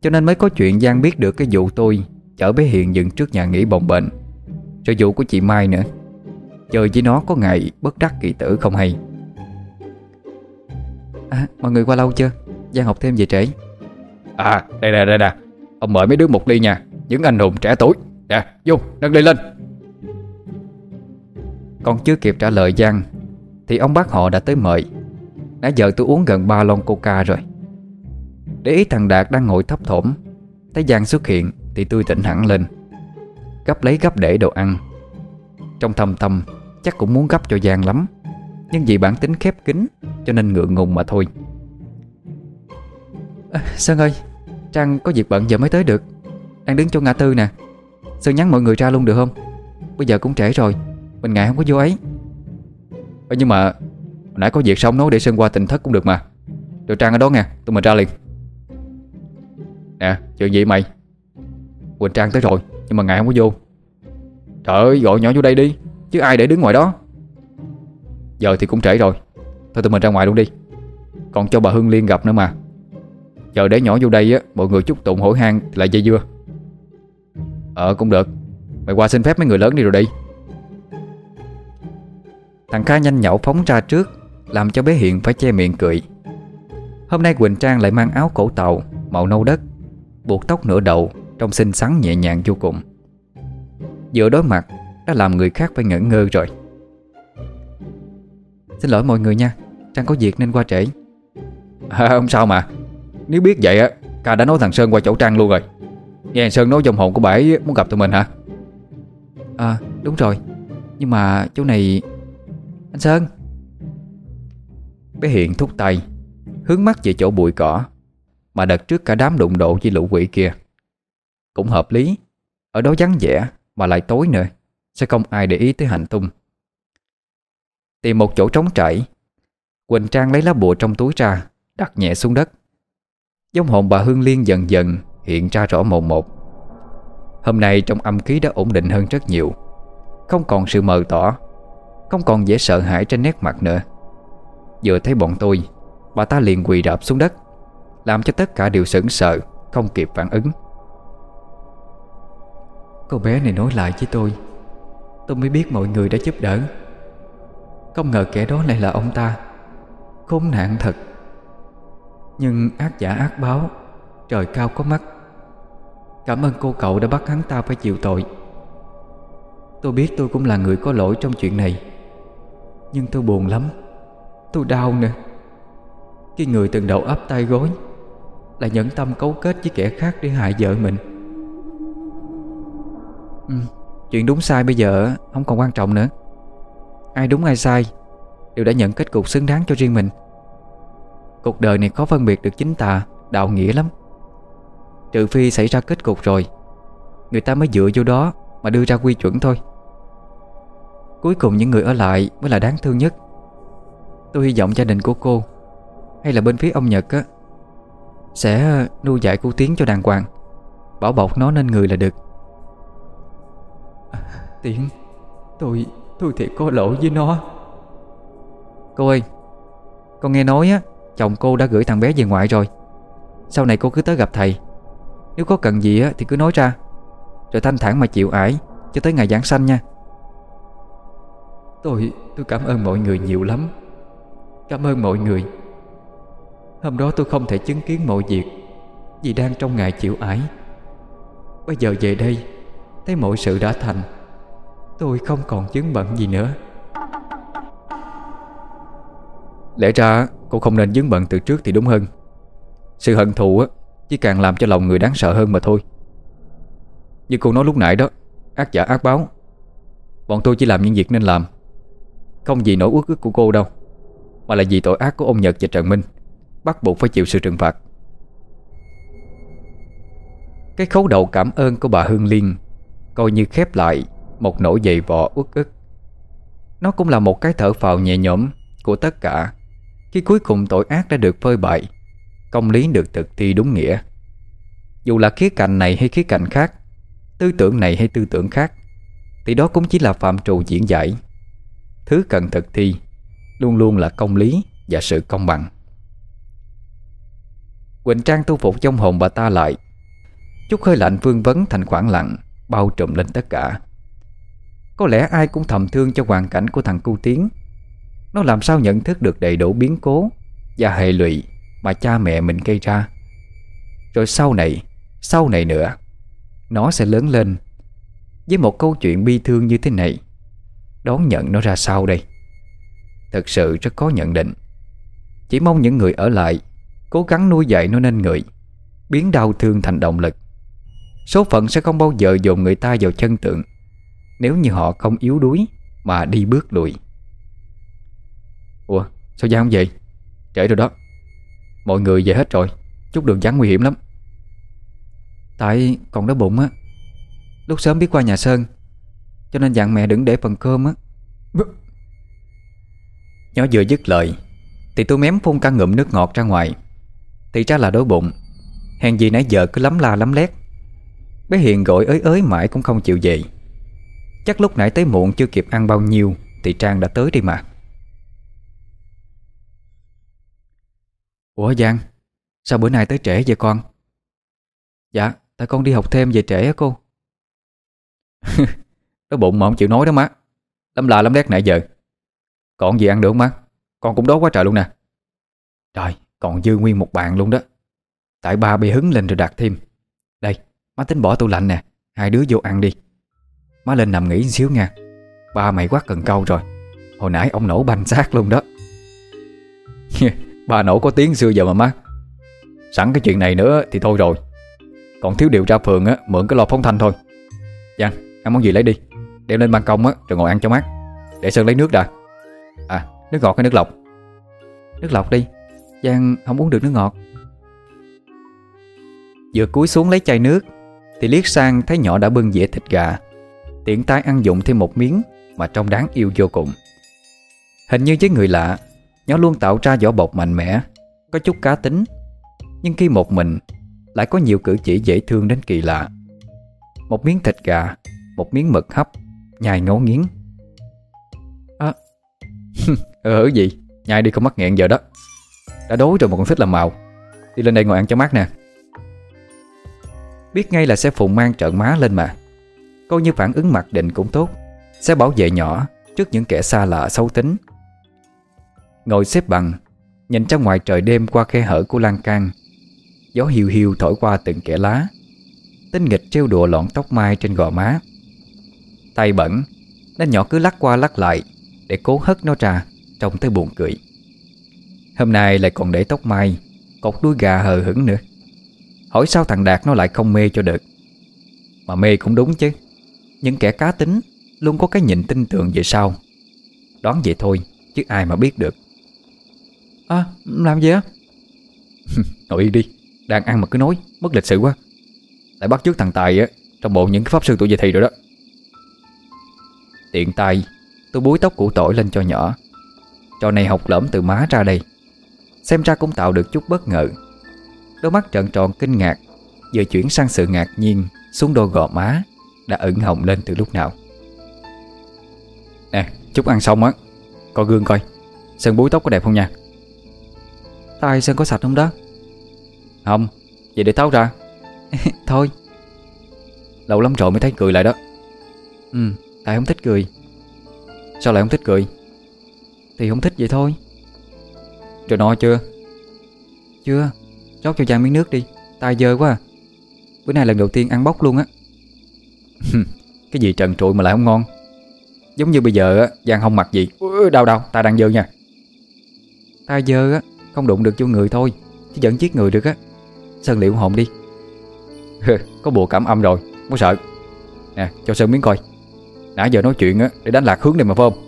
Speaker 1: Cho nên mới có chuyện Giang biết được cái vụ tôi Chở bé Hiền dừng trước nhà nghỉ bồng bệnh Rồi vụ của chị Mai nữa. Chơi với nó có ngày bất đắc kỳ tử không hay. À mọi người qua lâu chưa? Giang học thêm về trễ.
Speaker 2: À đây nè đây nè. Ông mời mấy đứa một ly nha. Những anh hùng trẻ tuổi. Nè, vô nâng ly lên.
Speaker 1: Còn chưa kịp trả lời Giang Thì ông bác họ đã tới mời. Nãy giờ tôi uống gần ba lon coca rồi. Để ý thằng Đạt đang ngồi thấp thỏm Thấy Giang xuất hiện Thì tôi tỉnh hẳn lên. Gấp lấy gấp để đồ ăn. Trong thầm tâm Chắc cũng muốn gấp cho Giang lắm. Nhưng vì bản tính khép kín Cho nên ngượng ngùng mà thôi. À, Sơn ơi Trang có việc bận giờ mới tới được. Đang đứng chỗ ngã tư nè. Sơn nhắn mọi người ra luôn được không? Bây giờ cũng trễ rồi. Mình ngại không có vô ấy.
Speaker 2: Ê, nhưng mà Nãy có việc xong nói để Sơn qua tình thất cũng được mà. Rồi Trang ở đó nha Tụi mình ra liền. Nè chuyện gì mày? Quỳnh Trang tới rồi Nhưng mà ngại không có vô. Trời ơi gọi nhỏ vô đây đi Chứ ai để đứng ngoài đó? Giờ thì cũng trễ rồi. Thôi tụi mình ra ngoài luôn đi. Còn cho bà Hương Liên gặp nữa mà. Giờ để nhỏ vô đây á Mọi người chúc tụng hỏi hang lại dây dưa. Ờ cũng được. Mày qua xin phép mấy người lớn đi rồi đi.
Speaker 1: Thằng Kha nhanh nhậu phóng ra trước Làm cho bé Hiện phải che miệng cười. Hôm nay Quỳnh Trang lại mang áo cổ tàu Màu nâu đất Buộc tóc nửa đầu Trông xinh xắn nhẹ nhàng vô cùng. Giữa đối mặt Đã làm người khác phải ngẩn ngơ rồi. Xin lỗi mọi người nha Trang có việc nên qua trễ.
Speaker 2: À, Không sao mà. Nếu biết vậy á Ca đã nói thằng Sơn qua chỗ Trang luôn rồi. Nghe Sơn nói dòng hồn của bà ấy muốn gặp tụi mình hả?
Speaker 1: À đúng rồi. Nhưng mà chỗ này anh Sơn. Bé Hiện thúc tay, Hướng mắt về chỗ bụi cỏ Mà đợt trước cả đám đụng độ với lũ quỷ kia. Cũng hợp lý, Ở đó vắng vẻ mà lại tối nữa, Sẽ không ai để ý tới hành tung. Tìm một chỗ trống trải, Quỳnh Trang lấy lá bùa trong túi ra, Đặt nhẹ xuống đất. Giống hồn bà Hương Liên dần dần Hiện ra rõ mồn một. Hôm nay trong âm khí đã ổn định hơn rất nhiều, Không còn sự mờ tỏ. Không còn dễ sợ hãi trên nét mặt nữa. Vừa thấy bọn tôi, Bà ta liền quỳ đạp xuống đất, Làm cho tất cả đều sững sờ, Không kịp phản ứng. Cô bé này nói lại với tôi Tôi mới biết mọi người đã giúp đỡ. Không ngờ kẻ đó lại là ông ta, Khốn nạn thật. Nhưng ác giả ác báo, Trời cao có mắt. Cảm ơn cô cậu đã bắt hắn ta phải chịu tội. Tôi biết tôi cũng là người có lỗi trong chuyện này. Nhưng tôi buồn lắm. Tôi đau nè. Khi người từng đầu ấp tay gối Lại nhẫn tâm cấu kết với kẻ khác để hại vợ mình. Ừ, Chuyện đúng sai bây giờ không còn quan trọng nữa. Ai đúng ai sai Đều đã nhận kết cục xứng đáng cho riêng mình. Cuộc đời này khó phân biệt được chính tà Đạo nghĩa lắm. Trừ phi xảy ra kết cục rồi Người ta mới dựa vô đó Mà đưa ra quy chuẩn thôi. Cuối cùng những người ở lại Mới là đáng thương nhất. Tôi hy vọng gia đình của cô Hay là bên phía ông Nhật á Sẽ nuôi dạy cô Tiến cho đàng hoàng Bảo bọc nó nên người là được. Tiến Tôi Tôi thiệt có lỗi với nó. Cô ơi Con nghe nói á Chồng cô đã gửi thằng bé về ngoại rồi. Sau này cô cứ tới gặp thầy. Nếu có cần gì á thì cứ nói ra. Rồi thanh thản mà chịu ải Cho tới ngày giảng sanh nha Tôi Tôi cảm ơn mọi người nhiều lắm. Cảm ơn mọi người. Hôm đó tôi không thể chứng kiến mọi việc Vì đang trong ngày chịu ải Bây giờ về đây, Thấy mọi sự đã thành. Tôi không còn chứng bận gì nữa.
Speaker 2: Lẽ ra cô không nên dướng bận từ trước thì đúng hơn. Sự hận thù á, Chỉ càng làm cho lòng người đáng sợ hơn mà thôi. Như cô nói lúc nãy đó, Ác giả ác báo. Bọn tôi chỉ làm những việc nên làm. Không vì nỗi uất ức của cô đâu, Mà là vì tội ác của ông Nhật và Trần Minh, Bắt buộc phải chịu sự trừng phạt.
Speaker 1: Cái khấu đầu cảm ơn của bà Hương Liên Coi như khép lại Một nỗi dày vò uất ức. Nó cũng là một cái thở phào nhẹ nhõm Của tất cả Khi cuối cùng tội ác đã được phơi bại Công lý được thực thi đúng nghĩa. Dù là khía cạnh này hay khía cạnh khác, Tư tưởng này hay tư tưởng khác, Thì đó cũng chỉ là phạm trù diễn giải. Thứ cần thực thi Luôn luôn là công lý và sự công bằng. Quỳnh Trang tu phục trong hồn bà ta lại. Chút hơi lạnh vương vấn thành khoảng lặng, Bao trùm lên tất cả. Có lẽ ai cũng thầm thương cho hoàn cảnh của thằng cu Tiến. Nó làm sao nhận thức được đầy đủ biến cố Và hệ lụy Mà cha mẹ mình gây ra. Rồi sau này Sau này nữa, Nó sẽ lớn lên Với một câu chuyện bi thương như thế này. Đón nhận nó ra sao đây? Thật sự rất có nhận định. Chỉ mong những người ở lại Cố gắng nuôi dạy nó nên người, Biến đau thương thành động lực. Số phận sẽ không bao giờ dồn người ta vào chân tượng Nếu như họ không yếu đuối Mà đi bước lùi. Ủa, sao Giang không về Trễ rồi đó. Mọi người về hết rồi, Chút đường vắng nguy hiểm lắm. Tại còn đói bụng á. Lúc sớm biết qua nhà Sơn cho nên dặn mẹ đừng để phần cơm á. Nhỏ vừa dứt lời, Thì tôi mém phun cả ngụm nước ngọt ra ngoài. Thì ra là đói bụng. Hèn gì nãy giờ cứ lắm la lắm lét. Bé Hiền gọi ới ới mãi cũng không chịu về. Chắc lúc nãy tới muộn chưa kịp ăn bao nhiêu, Thì Trang đã tới đi mà. Ủa Giang, Sao bữa nay tới trễ vậy con? Dạ Tại con đi học thêm về trễ á cô. Cái bụng mà không chịu nói đó má. Lắm là lắm đét nãy giờ. Còn gì ăn được không má? Con cũng đói quá trời luôn nè. Trời, còn dư nguyên một bàn luôn đó. Tại ba bị hứng lên rồi đặt thêm. Đây, Má tính bỏ tủ lạnh nè. Hai đứa vô ăn đi. Má lên nằm nghỉ xíu nha. Ba mày quá cần câu rồi. Hồi nãy ông nổ banh xác luôn đó. Ba nổ có tiếng xưa giờ mà má. Sẵn cái chuyện này nữa thì thôi rồi. Còn thiếu điều ra phường á, Mượn cái lò phóng thanh thôi. Giang, ăn món gì lấy đi? Đem lên ban công á, rồi ngồi ăn cho mát. Để Sơn lấy nước đã. À nước ngọt hay nước lọc? Nước lọc đi. Giang không uống được nước ngọt. Vừa cúi xuống lấy chai nước, Thì liếc sang thấy nhỏ đã bưng dĩa thịt gà. Tiện tay ăn dụng thêm một miếng, Mà trông đáng yêu vô cùng. Hình như với người lạ nhỏ luôn tạo ra vỏ bọc mạnh mẽ, Có chút cá tính. Nhưng khi một mình, Lại có nhiều cử chỉ dễ thương đến kỳ lạ. Một miếng thịt gà, Một miếng mực hấp Nhai ngấu nghiến. À. Ờ gì? Nhai đi không mắc nghẹn giờ đó. Đã đói rồi mà còn thích làm màu. Đi lên đây ngồi ăn cho mát nè. Biết ngay là sẽ phụng mang trợn má lên mà. Coi như phản ứng mặc định cũng tốt. Sẽ bảo vệ nhỏ, Trước những kẻ xa lạ xấu tính. Ngồi xếp bằng, Nhìn ra ngoài trời đêm qua khe hở của lan can. Gió hiu hiu thổi qua từng kẻ lá. Tinh nghịch treo đùa lọn tóc mai trên gò má. Tay bẩn Nên nhỏ cứ lắc qua lắc lại Để cố hất nó ra Trông tới buồn cười. Hôm nay lại còn để tóc mai Cột đuôi gà hờ hững nữa. Hỏi sao thằng Đạt nó lại không mê cho được? Mà mê cũng đúng chứ. Những kẻ cá tính Luôn có cái nhìn tin tưởng về sau. Đoán vậy thôi Chứ ai mà biết được. À làm gì á? Ngồi yên đi Đang ăn mà cứ nói Mất lịch sự quá. Tại bắt trước thằng Tài á Trong bộ những cái pháp sư tuổi về thị rồi đó Tiện tay Tôi búi tóc củ tỏi lên cho nhỏ. Trò này học lỡm từ má ra đây. Xem ra cũng tạo được chút bất ngờ. Đôi mắt trợn tròn kinh ngạc Vừa chuyển sang sự ngạc nhiên Xuống đôi gò má Đã ửng hồng lên từ lúc nào. Nè chút ăn xong á. Coi gương coi. Sơn búi tóc có đẹp không nha? Tay Sơn có sạch không đó? Không Vậy để tháo ra. Thôi. Lâu lắm rồi mới thấy cười lại đó. Ừ Tại không thích cười. Sao lại không thích cười? Thì không thích vậy thôi. Rồi no chưa? Chưa. Rót cho chàng miếng nước đi. Tay dơ quá à. Bữa nay lần đầu tiên ăn bốc luôn á. Cái gì trần trụi mà lại không ngon. Giống như bây giờ á, Giang không mặc gì. Đau đau. Tay đang dơ nha. Tay dơ á, Không đụng được vô người thôi. Chứ vẫn giết người được á. Sơn liệu hồn đi. Có bùa cảm âm rồi. Không sợ. Nè, cho Sơn miếng coi. Nãy giờ nói chuyện á Để đánh lạc hướng này mà phải không?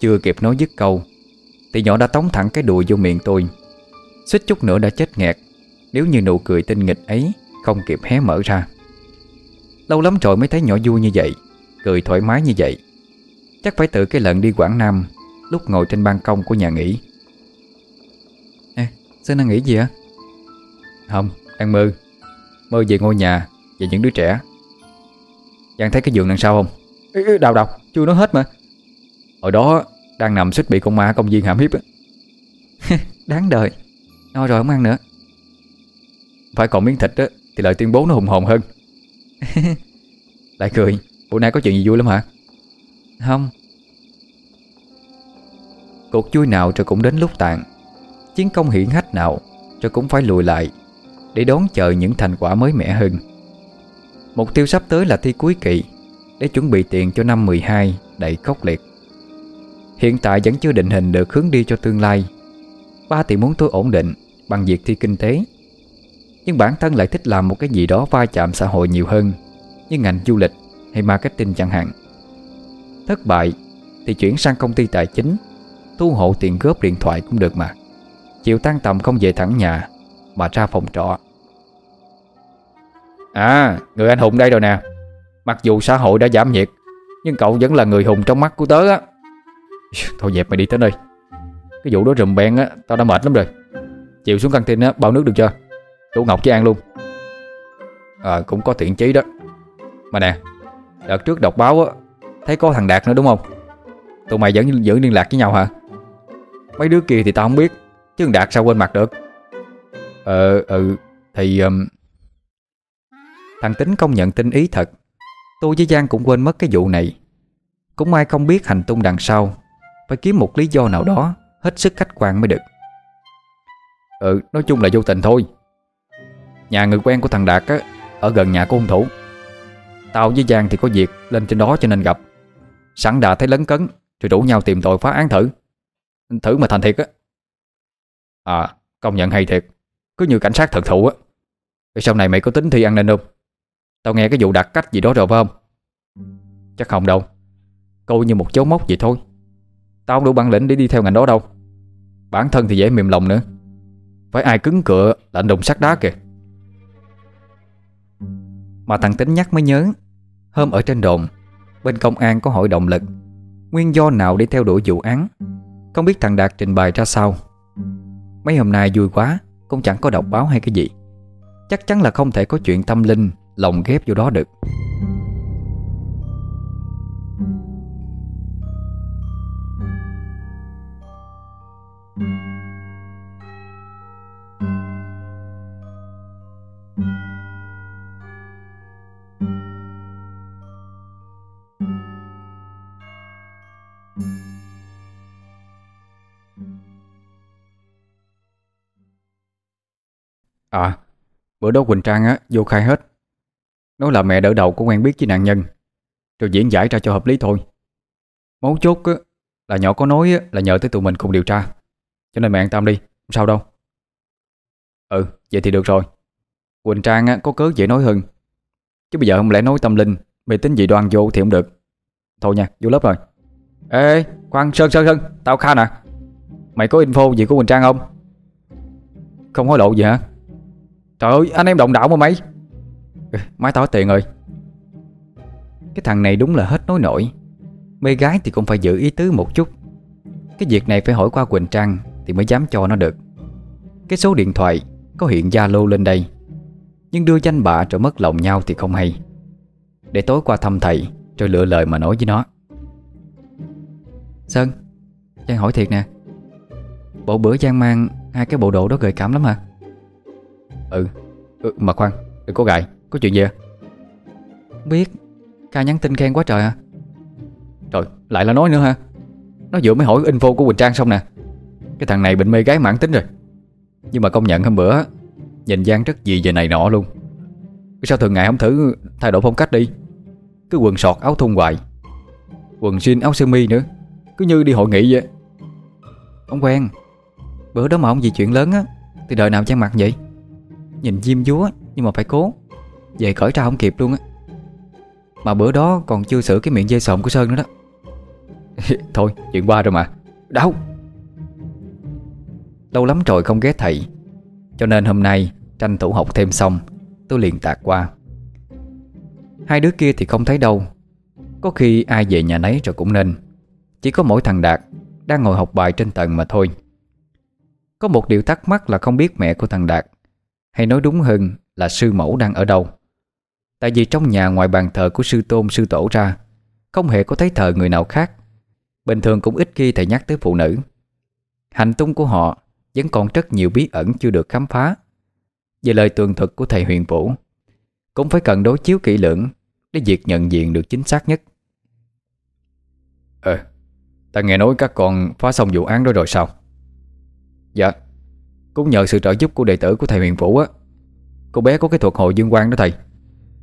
Speaker 1: Chưa kịp nói dứt câu Thì nhỏ đã tống thẳng cái đùi vô miệng tôi. Xích chút nữa đã chết nghẹt Nếu như nụ cười tinh nghịch ấy Không kịp hé mở ra. Lâu lắm rồi mới thấy nhỏ vui như vậy Cười thoải mái như vậy. Chắc phải tự cái lần đi Quảng Nam Lúc ngồi trên ban công của nhà nghỉ. Nè, Sơn đang nghĩ gì á?
Speaker 2: Không, đang mơ. Mơ về ngôi nhà Về những đứa trẻ Giang thấy cái giường đằng sau không?
Speaker 1: Ê, đào đào, chưa nói hết mà.
Speaker 2: Hồi đó đang nằm suýt bị con ma công viên hãm hiếp á.
Speaker 1: Đáng đời. No rồi không ăn nữa.
Speaker 2: Phải còn miếng thịt á Thì lời tuyên bố nó hùng hồn hơn. Lại cười Bữa nay có chuyện gì vui lắm hả?
Speaker 1: Không. Cuộc vui nào rồi cũng đến lúc tàn. Chiến công hiển hách nào Rồi cũng phải lùi lại Để đón chờ những thành quả mới mẻ hơn. Mục tiêu sắp tới là thi cuối kỳ, Để chuẩn bị tiền cho năm 12 đầy khốc liệt. Hiện tại vẫn chưa định hình được hướng đi cho tương lai. Ba thì muốn tôi ổn định Bằng việc thi kinh tế. Nhưng bản thân lại thích làm một cái gì đó va chạm xã hội nhiều hơn, Như ngành du lịch hay marketing chẳng hạn. Thất bại thì chuyển sang công ty tài chính, Thu hộ tiền góp điện thoại cũng được mà. Chịu tan tầm không về thẳng nhà, Mà ra phòng trọ.
Speaker 2: À người anh hùng đây rồi nè. Mặc dù xã hội đã giảm nhiệt, Nhưng cậu vẫn là người hùng trong mắt của tớ á. Thôi dẹp mày đi tới nơi Cái vụ đó rùm beng á, Tao đã mệt lắm rồi. Chịu xuống căng tin á, Bao nước được chưa? Chú Ngọc với An luôn. À cũng có thiện chí đó. Mà nè, Đợt trước đọc báo á, Thấy có thằng Đạt nữa đúng không? Tụi mày vẫn giữ liên lạc với nhau hả? Mấy đứa kia thì tao không biết, Chứ thằng Đạt sao quên mặt được? Ờ ừ Thì um...
Speaker 1: Thằng Tính công nhận tinh ý thật. Tôi với Giang cũng quên mất cái vụ này. Cũng ai không biết hành tung đằng sau. Phải kiếm một lý do nào đó, Hết sức khách quan mới được.
Speaker 2: Ừ nói chung là vô tình thôi. Nhà người quen của thằng Đạt á, Ở gần nhà của hung thủ. Tao với Giang thì có việc lên trên đó cho nên gặp. Sẵn đã thấy lấn cấn Rồi rủ nhau tìm tội phá án thử. Thử mà thành thiệt á. À công nhận hay thiệt. Cứ như cảnh sát thật thụ á. Sau này mày có tính thi ăn nên không? Tao nghe cái vụ đặt cách gì đó rồi phải không? Chắc không đâu. Coi như một chấu mốc vậy thôi. Tao không đủ bản lĩnh để đi theo ngành đó đâu. Bản thân thì dễ mềm lòng nữa. Phải ai cứng cựa anh đùng sắt đá kìa.
Speaker 1: Mà thằng Tính nhắc mới nhớ, Hôm ở trên đồn, Bên công an có hội động lực. Nguyên do nào để theo đuổi vụ án? Không biết thằng Đạt trình bày ra sao. Mấy hôm nay vui quá, Cũng chẳng có đọc báo hay cái gì. Chắc chắn là không thể có chuyện tâm linh Lồng ghép vô đó được.
Speaker 2: À Bữa đó Quỳnh Trang á vô khai hết. Nói là mẹ đỡ đầu của quen biết với nạn nhân. Rồi diễn giải ra cho hợp lý thôi. Mấu chốt á Là nhỏ có nói á, là nhờ tới tụi mình cùng điều tra. Cho nên mẹ an tâm đi Không sao đâu. Ừ vậy thì được rồi. Quỳnh Trang á, có cớ dễ nói hơn. Chứ bây giờ không lẽ nói tâm linh Mê tính dị đoan vô thì không được. Thôi nha vô lớp rồi. Ê khoan Sơn Sơn Sơn Tao Kha nè. Mày có info gì của Quỳnh Trang không? Không hối lộ gì hả? Trời ơi anh em động đạo mà mày. Máy tao tiền rồi
Speaker 1: Cái thằng này đúng là hết nói nổi. Mê gái thì cũng phải giữ ý tứ một chút. Cái việc này phải hỏi qua Quỳnh Trang Thì mới dám cho nó được. Cái số điện thoại có hiện Zalo lên đây. Nhưng đưa danh bạ rồi mất lòng nhau thì không hay. Để tối qua thăm thầy Rồi lựa lời mà nói với nó. Sơn Giang hỏi thiệt nè. Bộ bữa Giang mang hai cái bộ đồ đó gợi cảm lắm hả?
Speaker 2: Ừ, ừ mà khoan Đừng có gại có chuyện gì à
Speaker 1: Biết. Ca nhắn tin khen quá trời à.
Speaker 2: Trời lại là nói nữa ha Nó vừa mới hỏi info của Quỳnh Trang xong nè. Cái thằng này bệnh mê gái mãn tính rồi. Nhưng mà công nhận hôm bữa Nhìn Giang rất gì về này nọ luôn. Sao thường ngày không thử thay đổi phong cách đi? Cứ quần sọt áo thun hoài. Quần jean áo sơ mi nữa. Cứ như đi hội nghị vậy.
Speaker 1: Ông quen. Bữa đó mà ông gì chuyện lớn á Thì đời nào trang mặt vậy? Nhìn diêm dúa nhưng mà phải cố về cởi ra không kịp luôn á. Mà bữa đó còn chưa sửa cái miệng dây sộm của Sơn nữa đó.
Speaker 2: Thôi, chuyện qua rồi mà. Đau.
Speaker 1: Lâu lắm rồi không ghé thầy. Cho nên hôm nay tranh thủ học thêm xong, Tôi liền tạc qua. Hai đứa kia thì không thấy đâu. Có khi ai về nhà nấy rồi cũng nên. Chỉ có mỗi thằng Đạt Đang ngồi học bài trên tầng mà thôi. Có một điều thắc mắc là không biết mẹ của thằng Đạt Hay nói đúng hơn là sư mẫu đang ở đâu. Tại vì trong nhà ngoài bàn thờ của sư tôn sư tổ ra Không hề có thấy thờ người nào khác. Bình thường cũng ít khi thầy nhắc tới phụ nữ. Hành tung của họ Vẫn còn rất nhiều bí ẩn chưa được khám phá. Về lời tường thuật của thầy huyền vũ Cũng phải cần đối chiếu kỹ lưỡng Để việc nhận diện được chính xác nhất.
Speaker 2: Ờ Ta nghe nói các con phá xong vụ án đó rồi sao?
Speaker 1: Dạ Cũng nhờ sự trợ giúp của đệ tử của thầy huyền vũ á. Cô bé có cái thuật hội dương quan đó thầy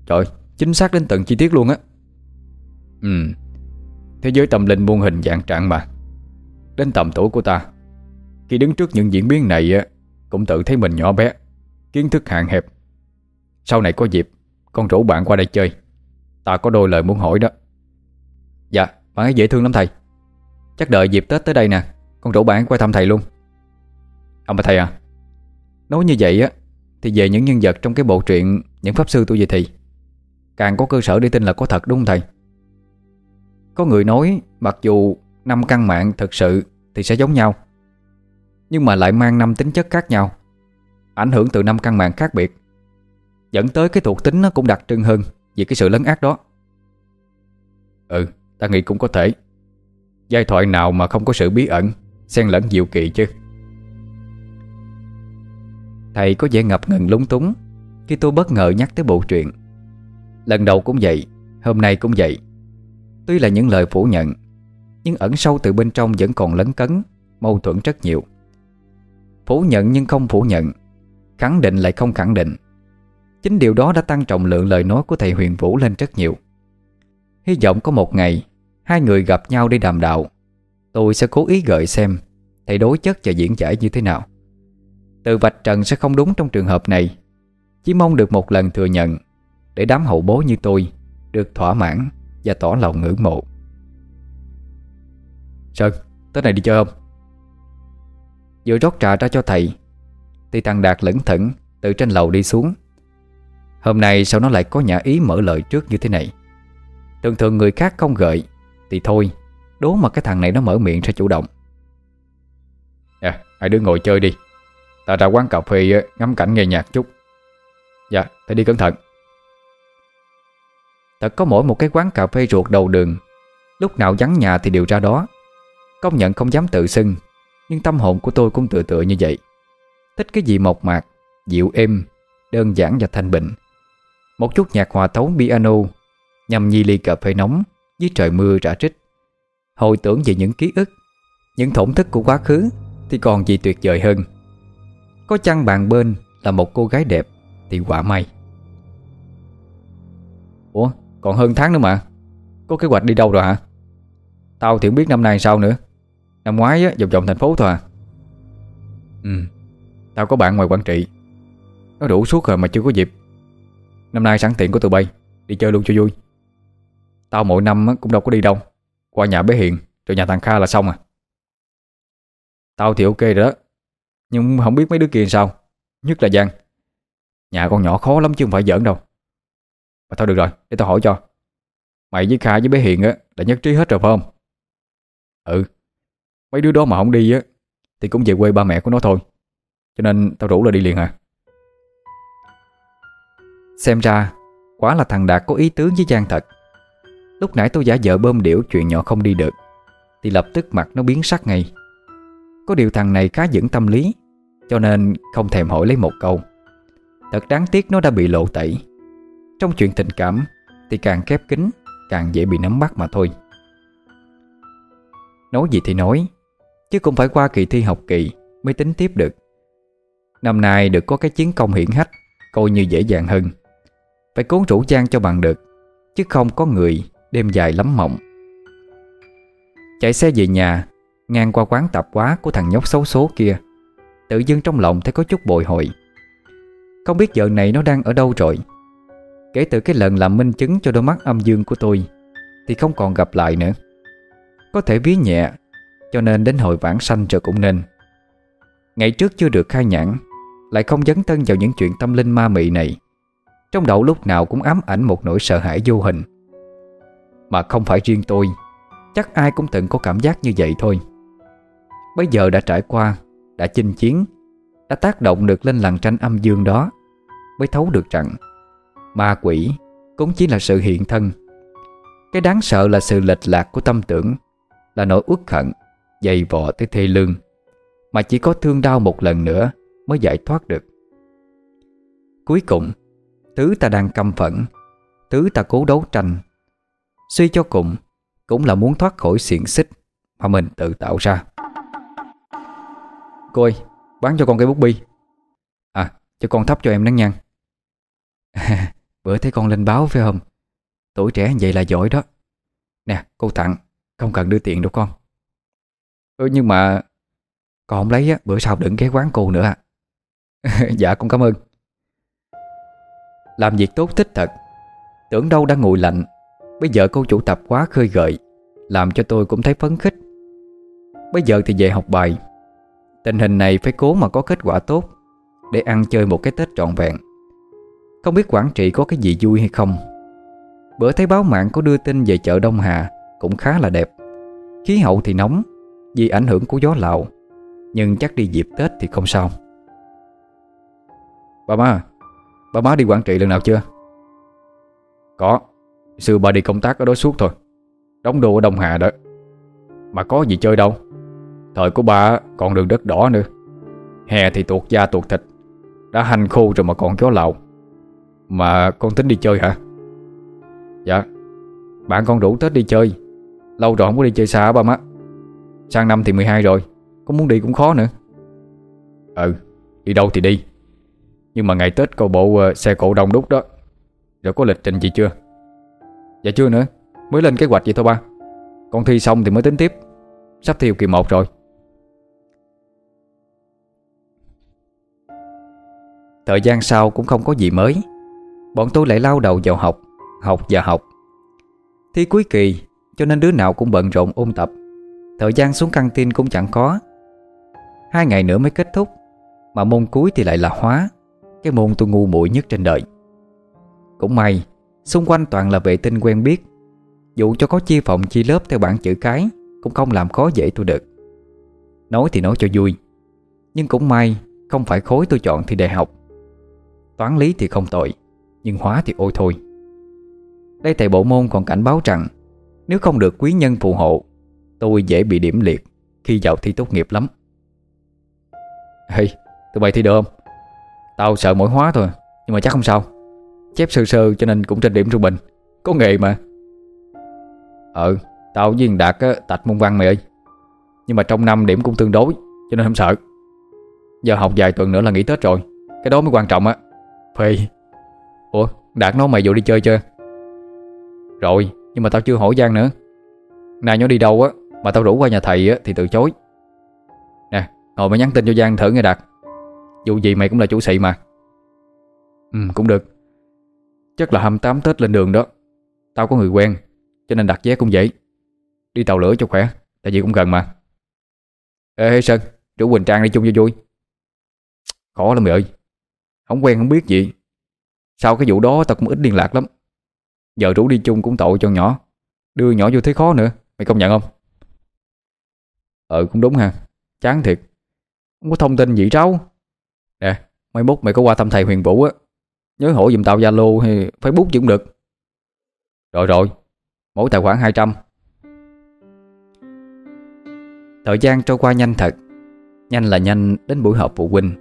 Speaker 1: Trời, chính xác đến tận chi tiết luôn á.
Speaker 2: Ừ Thế giới tâm linh muôn hình dạng trạng mà. Đến tầm tuổi của ta, Khi đứng trước những diễn biến này á, Cũng tự thấy mình nhỏ bé, Kiến thức hạn hẹp. Sau này có dịp, Con rủ bạn qua đây chơi. Ta có đôi lời muốn hỏi đó.
Speaker 1: Dạ bạn ấy dễ thương lắm thầy. Chắc đợi dịp Tết tới đây nè, Con rủ bạn qua thăm thầy luôn.
Speaker 2: Ông bà thầy à
Speaker 1: Nói như vậy á, Thì về những nhân vật trong cái bộ truyện Những pháp sư tôi về thì Càng có cơ sở để tin là có thật, đúng không thầy? Có người nói, Mặc dù năm căn mạng thật sự Thì sẽ giống nhau, Nhưng mà lại mang năm tính chất khác nhau, Ảnh hưởng từ năm căn mạng khác biệt, Dẫn tới cái thuộc tính nó cũng đặc trưng hơn Vì cái sự lấn ác đó.
Speaker 2: Ừ Ta nghĩ cũng có thể. Giai thoại nào mà không có sự bí ẩn, Xen lẫn diệu kỳ chứ?
Speaker 1: Thầy có vẻ ngập ngừng lúng túng Khi tôi bất ngờ nhắc tới bộ truyện Lần đầu cũng vậy, Hôm nay cũng vậy. Tuy là những lời phủ nhận, Nhưng ẩn sâu từ bên trong vẫn còn lấn cấn, Mâu thuẫn rất nhiều. Phủ nhận nhưng không phủ nhận, Khẳng định lại không khẳng định. Chính điều đó đã tăng trọng lượng lời nói của thầy Huyền Vũ lên rất nhiều. Hy vọng có một ngày, Hai người gặp nhau để đàm đạo. Tôi sẽ cố ý gợi xem, Thầy đối chất và diễn giải như thế nào. Từ vạch trần sẽ không đúng trong trường hợp này. Chỉ mong được một lần thừa nhận. Để đám hậu bố như tôi Được thỏa mãn và tỏ lòng ngưỡng mộ.
Speaker 2: Sơn, tới này đi chơi không?
Speaker 1: Vừa rót trà ra cho thầy Thì thằng Đạt lẩn thẩn Từ trên lầu đi xuống. Hôm nay sao nó lại có nhã ý mở lời trước như thế này? Thường thường người khác không gợi Thì thôi Đố mà cái thằng này nó mở miệng ra chủ động.
Speaker 2: À, hai đứa ngồi chơi đi. Ta ra quán cà phê ngắm cảnh nghe nhạc chút. Dạ, thầy đi cẩn thận.
Speaker 1: Thật có mỗi một cái quán cà phê ruột đầu đường. Lúc nào vắng nhà thì đều ra đó. Công nhận không dám tự xưng, Nhưng tâm hồn của tôi cũng tựa tựa như vậy. Thích cái gì mộc mạc, Dịu êm, Đơn giản và thanh bình. Một chút nhạc hòa tấu piano, Nhằm nhi ly cà phê nóng Dưới trời mưa rã rít Hồi tưởng về những ký ức, Những thổn thức của quá khứ Thì còn gì tuyệt vời hơn. Có chăng bàn bên là một cô gái đẹp Thì quả may
Speaker 2: còn hơn tháng nữa mà. Có kế hoạch đi đâu rồi hả? Tao thì không biết năm nay sao nữa. Năm ngoái á, vòng vòng thành phố thôi à. Ừ Tao có bạn ngoài Quảng Trị. Nó đủ suốt rồi mà chưa có dịp. Năm nay sẵn tiện của tụi bay Đi chơi luôn cho vui. Tao mỗi năm cũng đâu có đi đâu. Qua nhà bé Hiền Rồi nhà thằng Kha là xong à. Tao thì ok rồi đó. Nhưng không biết mấy đứa kia sao. Nhất là Giang. Nhà con nhỏ khó lắm chứ không phải giỡn đâu. Mà thôi được rồi, để tao hỏi cho. Mày với Kha với bé Hiền á Là nhất trí hết rồi phải không? Ừ. Mấy đứa đó mà không đi á, Thì cũng về quê ba mẹ của nó thôi. Cho nên tao rủ là đi liền à
Speaker 1: Xem ra Quả là thằng Đạt có ý tướng với Giang thật. Lúc nãy tôi giả vợ bơm điểu chuyện nhỏ không đi được, Thì lập tức mặt nó biến sắc ngay. Có điều thằng này khá vững tâm lý, Cho nên không thèm hỏi lấy một câu. Thật đáng tiếc nó đã bị lộ tẩy. Trong chuyện tình cảm, Thì càng khép kín, Càng dễ bị nắm bắt mà thôi. Nói gì thì nói, Chứ cũng phải qua kỳ thi học kỳ Mới tính tiếp được. Năm nay được có cái chiến công hiển hách, Coi như dễ dàng hơn. Phải cố rủ trang cho bằng được, Chứ không có người đêm dài lắm mộng. Chạy xe về nhà, Ngang qua quán tạp hóa của thằng nhóc xấu số kia. Tự dưng trong lòng thấy có chút bồi hồi. Không biết giờ này nó đang ở đâu rồi. Kể từ cái lần làm minh chứng cho đôi mắt âm dương của tôi, Thì không còn gặp lại nữa. Có thể ví nhẹ, Cho nên đến hồi vãng sanh rồi cũng nên. Ngày trước chưa được khai nhãn, Lại không dấn thân vào những chuyện tâm linh ma mị này. Trong đầu lúc nào cũng ám ảnh một nỗi sợ hãi vô hình. Mà không phải riêng tôi, Chắc ai cũng từng có cảm giác như vậy thôi. Bây giờ đã trải qua, Đã chinh chiến, Đã tác động được lên làn tranh âm dương đó, Mới thấu được rằng Ma quỷ cũng chỉ là sự hiện thân. Cái đáng sợ là sự lệch lạc của tâm tưởng, Là nỗi uất hận, Dày vò tới thê lương, Mà chỉ có thương đau một lần nữa Mới giải thoát được. Cuối cùng, Thứ ta đang căm phẫn, Thứ ta cố đấu tranh, Suy cho cùng Cũng là muốn thoát khỏi xiềng xích Mà mình tự tạo ra. Cô ơi, Bán cho con cây bút bi. À cho con thắp cho em nắng nhang Bữa thấy con lên báo phải không? Tuổi trẻ vậy là giỏi đó. Nè, cô tặng Không cần đưa tiền đâu con. Ừ nhưng mà Con không lấy á, Bữa sau đừng ghé quán cô nữa à Dạ con cảm ơn. Làm việc tốt thích thật. Tưởng đâu đang nguội lạnh. Bây giờ cô chủ tập quá khơi gợi, Làm cho tôi cũng thấy phấn khích. Bây giờ thì về học bài. Tình hình này phải cố mà có kết quả tốt, Để ăn chơi một cái Tết trọn vẹn. Không biết quản trị có cái gì vui hay không. Bữa thấy báo mạng có đưa tin về chợ Đông Hà Cũng khá là đẹp. Khí hậu thì nóng, Vì ảnh hưởng của gió lào, Nhưng chắc đi dịp Tết thì không sao.
Speaker 2: Bà má Bà má đi quản trị lần nào chưa? Có, Xưa bà đi công tác ở đó suốt thôi, Đóng đồ ở Đông Hà đó. Mà có gì chơi đâu, Thời của bà còn đường đất đỏ nữa. Hè thì tuột da tuột thịt, Đã hành khô rồi mà còn gió lào. Mà con tính đi chơi hả? Dạ. Bạn con rủ Tết đi chơi. Lâu rồi không có đi chơi xa ba má? Sang năm thì 12 rồi. Có muốn đi cũng khó nữa. Ừ Đi đâu thì đi. Nhưng mà ngày Tết cầu bộ ờ, xe cộ đông đúc đó. Rồi có lịch trình gì chưa? Dạ chưa nữa. Mới lên kế hoạch vậy thôi ba. Con thi xong thì mới tính tiếp. Sắp thi kỳ 1 rồi.
Speaker 1: Thời gian sau cũng không có gì mới. Bọn tôi lại lao đầu vào học Học và học. Thi cuối kỳ, cho nên đứa nào cũng bận rộn ôn tập. Thời gian xuống căng tin cũng chẳng có. Hai ngày nữa mới kết thúc, Mà môn cuối thì lại là hóa. Cái môn tôi ngu muội nhất trên đời. Cũng may, Xung quanh toàn là vệ tinh quen biết. Dù cho có chia phòng chia lớp theo bảng chữ cái, Cũng không làm khó dễ tôi được. Nói thì nói cho vui, Nhưng cũng may Không phải khối tôi chọn thi đại học. Toán lý thì không tội. Nhưng hóa thì ôi thôi. Đây thầy bộ môn còn cảnh báo rằng Nếu không được quý nhân phù hộ Tôi dễ bị điểm liệt Khi vào thi tốt nghiệp lắm.
Speaker 2: Hey, tụi bay thi được không? Tao sợ mỗi hóa thôi Nhưng mà chắc không sao. Chép sơ sơ cho nên cũng trên điểm trung bình. Có nghề mà. Ừ, tao với Đạt á, tạch môn văn mày ơi. Nhưng mà trong năm điểm cũng tương đối Cho nên không sợ. Giờ học vài tuần nữa là nghỉ Tết rồi Cái đó mới quan trọng á. Phê. Ủa, Đạt nói mày vô đi chơi chưa Rồi, nhưng mà tao chưa hỏi Giang nữa. Này nó đi đâu á, Mà tao rủ qua nhà thầy á, thì từ chối. Nè, ngồi mày nhắn tin cho Giang thử nghe Đạt. Dù gì mày cũng là chủ sĩ mà. Ừ cũng được. Chắc là 28 Tết lên đường đó. Tao có người quen, Cho nên đặt vé cũng dễ Đi tàu lửa cho khỏe, Tại vì cũng gần mà. Ê, Sơn, Rủ Quỳnh Trang đi chung cho vui. Khó lắm mày ơi. Không quen không biết gì. Sau cái vụ đó tao cũng ít liên lạc lắm. Giờ rủ đi chung cũng tội cho nhỏ. Đưa nhỏ vô thế khó nữa, Mày công nhận không? Ờ cũng đúng ha. Chán thiệt. Không có thông tin gì ráo Nè, Mai mốt mày có qua thăm thầy huyền vũ á. Nhớ hỏi giùm tao Zalo hay Facebook gì cũng được. Rồi rồi. Mỗi tài khoản 200
Speaker 1: Thời gian trôi qua nhanh thật. Nhanh là nhanh đến buổi họp phụ huynh.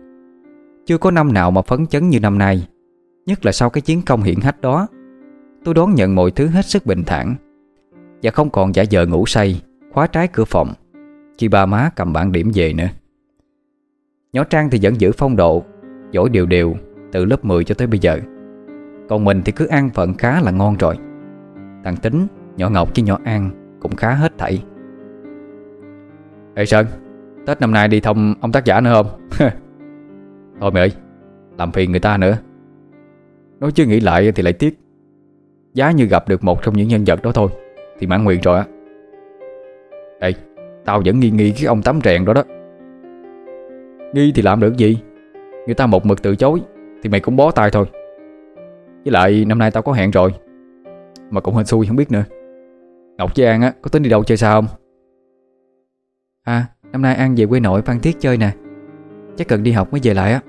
Speaker 1: Chưa có năm nào mà phấn chấn như năm nay. Nhất là sau cái chiến công hiển hách đó Tôi đón nhận mọi thứ hết sức bình thản. Và không còn giả vờ ngủ say Khóa trái cửa phòng Khi ba má cầm bản điểm về nữa. Nhỏ Trang thì vẫn giữ phong độ giỏi đều đều Từ lớp 10 cho tới bây giờ. Còn mình thì cứ ăn phận khá là ngon rồi. Thằng Tính, nhỏ Ngọc với nhỏ An Cũng khá hết thảy.
Speaker 2: Ê Sơn Tết năm nay đi thông ông tác giả nữa không? Thôi mày ơi Làm phiền người ta nữa. Nói chứ nghĩ lại thì lại tiếc. Giá như gặp được một trong những nhân vật đó thôi, Thì mãn nguyện rồi á. Ê, Tao vẫn nghi nghi cái ông tắm rèn đó đó. Nghi thì làm được gì? Người ta một mực từ chối, Thì mày cũng bó tay thôi. Với lại năm nay tao có hẹn rồi, Mà cũng hên xui không biết nữa. Ngọc với An á, có tính đi đâu chơi sao không?
Speaker 1: À năm nay An về quê nội Phan Thiết chơi nè. Chắc cần đi học mới về lại á.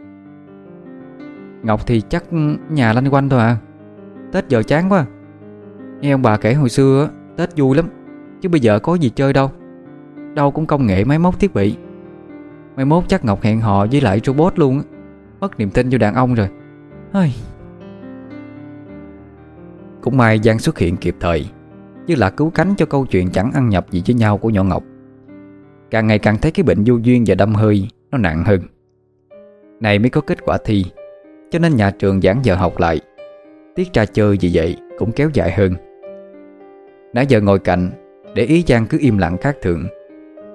Speaker 1: Ngọc thì chắc nhà lanh quanh thôi à. Tết giờ chán quá. Nghe ông bà kể hồi xưa Tết vui lắm, Chứ bây giờ có gì chơi đâu. Đâu cũng công nghệ máy móc thiết bị. Mai mốt chắc Ngọc hẹn hò với lại robot luôn Mất niềm tin vô đàn ông rồi. Hơi. Cũng may Giang xuất hiện kịp thời Như là cứu cánh cho câu chuyện chẳng ăn nhập gì với nhau của nhỏ Ngọc. Càng ngày càng thấy cái bệnh vô duyên và đâm hơi Nó nặng hơn. Này mới có kết quả thi cho nên nhà trường giảng giờ học lại. Tiết ra chơi vì vậy cũng kéo dài hơn. Nãy giờ ngồi cạnh, Để ý Giang cứ im lặng khác thường.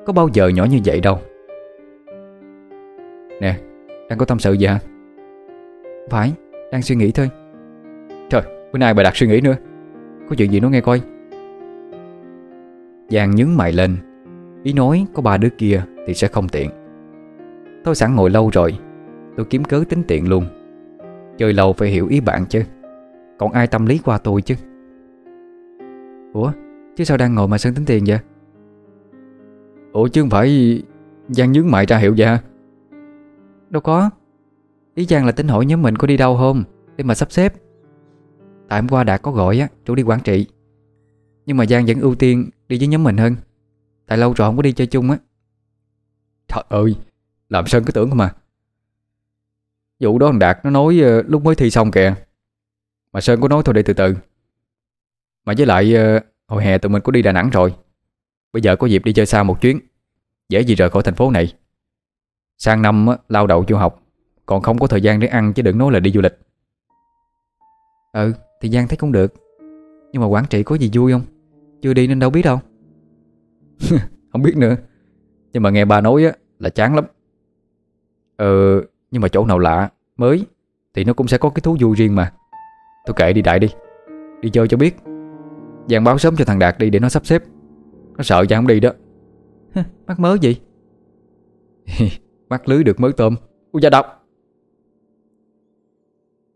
Speaker 1: Có bao giờ nhỏ như vậy đâu. Nè, Đang có tâm sự gì hả? Phải, Đang suy nghĩ thôi.
Speaker 2: Trời, Bữa nay bà đặt suy nghĩ nữa. Có chuyện gì nói nghe coi.
Speaker 1: Giang nhướng mày lên. Ý nói có ba đứa kia thì sẽ không tiện. Tôi sẵn ngồi lâu rồi, Tôi kiếm cớ tính tiện luôn. Chơi lâu phải hiểu ý bạn chứ. Còn ai tâm lý qua tôi chứ? Ủa, Chứ sao đang ngồi mà sân tính tiền vậy?
Speaker 2: Ủa, chứ không phải Giang nhướng mày ra hiểu vậy hả?
Speaker 1: Đâu có. Ý Giang là tính hỏi nhóm mình có đi đâu không, Để mà sắp xếp. Tại hôm qua đã có gọi á Chủ đi quản trị. Nhưng mà Giang vẫn ưu tiên đi với nhóm mình hơn. Tại lâu rồi không có đi chơi chung á.
Speaker 2: Trời ơi, Làm Sơn cứ tưởng không mà Vụ đó thằng Đạt nó nói ờ, lúc mới thi xong kìa. Mà Sơn có nói thôi để từ từ. Mà với lại ờ, Hồi hè tụi mình có đi Đà Nẵng rồi. Bây giờ có dịp đi chơi xa một chuyến. Dễ gì rời khỏi thành phố này. Sang năm lao đậu du học. Còn không có thời gian để ăn chứ đừng nói là đi du lịch.
Speaker 1: Ừ thì Giang thấy cũng được. Nhưng mà quản trị có gì vui không? Chưa đi nên đâu biết đâu.
Speaker 2: Không biết nữa. Nhưng mà nghe bà nói á, là chán lắm. Ờ nhưng mà chỗ nào lạ Mới Thì nó cũng sẽ có cái thú vui riêng mà. Tôi kệ đi đại đi. Đi chơi cho biết. Giang báo sớm cho thằng Đạt đi để nó sắp xếp. Nó sợ Giang không đi đó.
Speaker 1: Mắc mớ gì?
Speaker 2: Mắc lưới được mới tôm. Ui da độc.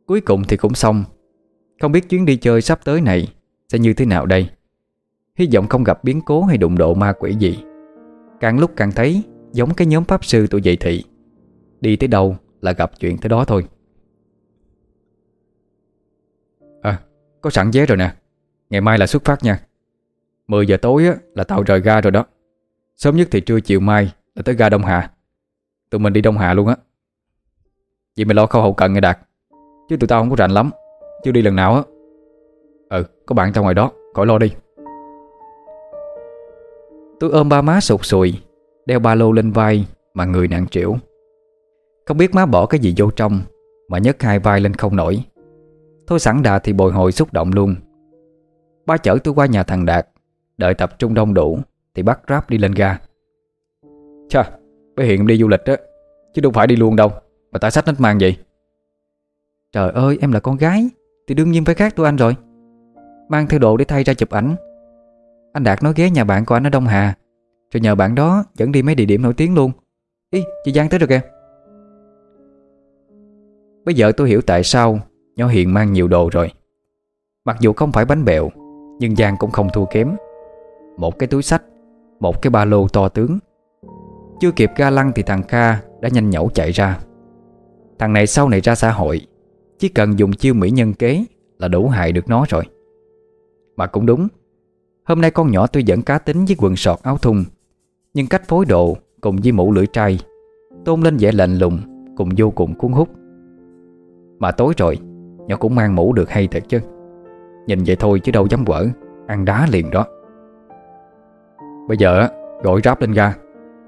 Speaker 1: Cuối cùng thì cũng xong. Không biết chuyến đi chơi sắp tới này Sẽ như thế nào đây. Hy vọng không gặp biến cố hay đụng độ ma quỷ gì. Càng lúc càng thấy Giống cái nhóm pháp sư tuổi dậy thị. Đi tới đâu là gặp chuyện tới đó thôi.
Speaker 2: À có sẵn vé rồi nè. Ngày mai là xuất phát nha. 10 giờ tối á, là tàu rời ga rồi đó. Sớm nhất thì trưa chiều mai Là tới ga Đông Hà. Tụi mình đi Đông Hà luôn á. Vậy mày lo khâu hậu cận nghe Đạt. Chứ tụi tao không có rành lắm. Chưa đi lần nào á. Ừ có bạn tao ngoài đó Khỏi lo đi.
Speaker 1: Tôi ôm ba má sụt sùi Đeo ba lô lên vai Mà người nặng trĩu. Không biết má bỏ cái gì vô trong, Mà nhấc hai vai lên không nổi. Thôi sẵn đà thì bồi hồi xúc động luôn. Ba chở tôi qua nhà thằng Đạt, Đợi tập trung đông đủ Thì bắt ráp đi lên ga.
Speaker 2: Chà, Bé Hiện đi du lịch á, Chứ đâu phải đi luôn đâu, Mà tại sách nách mang vậy.
Speaker 1: Trời ơi, em là con gái, Thì đương nhiên phải khác tôi anh rồi. Mang theo đồ để thay ra chụp ảnh. Anh Đạt nói ghé nhà bạn của anh ở Đông Hà, Rồi nhờ bạn đó dẫn đi mấy địa điểm nổi tiếng luôn. Ý, chị Giang tới rồi kìa Bây giờ tôi hiểu tại sao Nhỏ Hiền mang nhiều đồ rồi. Mặc dù không phải bánh bèo, Nhưng Giang cũng không thua kém. Một cái túi sách, Một cái ba lô to tướng. Chưa kịp ga lăng thì thằng Kha Đã nhanh nhẩu chạy ra. Thằng này sau này ra xã hội, Chỉ cần dùng chiêu mỹ nhân kế Là đủ hại được nó rồi. Mà cũng đúng, Hôm nay con nhỏ tôi vẫn cá tính với quần sọt áo thun, Nhưng cách phối độ Cùng với mũ lưỡi trai, Tôn lên vẻ lạnh lùng Cùng vô cùng cuốn hút. Mà tối rồi, Nhỏ cũng mang mũ được hay thật chứ. Nhìn vậy thôi chứ đâu dám quở Ăn đá liền đó.
Speaker 2: Bây giờ gọi ráp lên ga.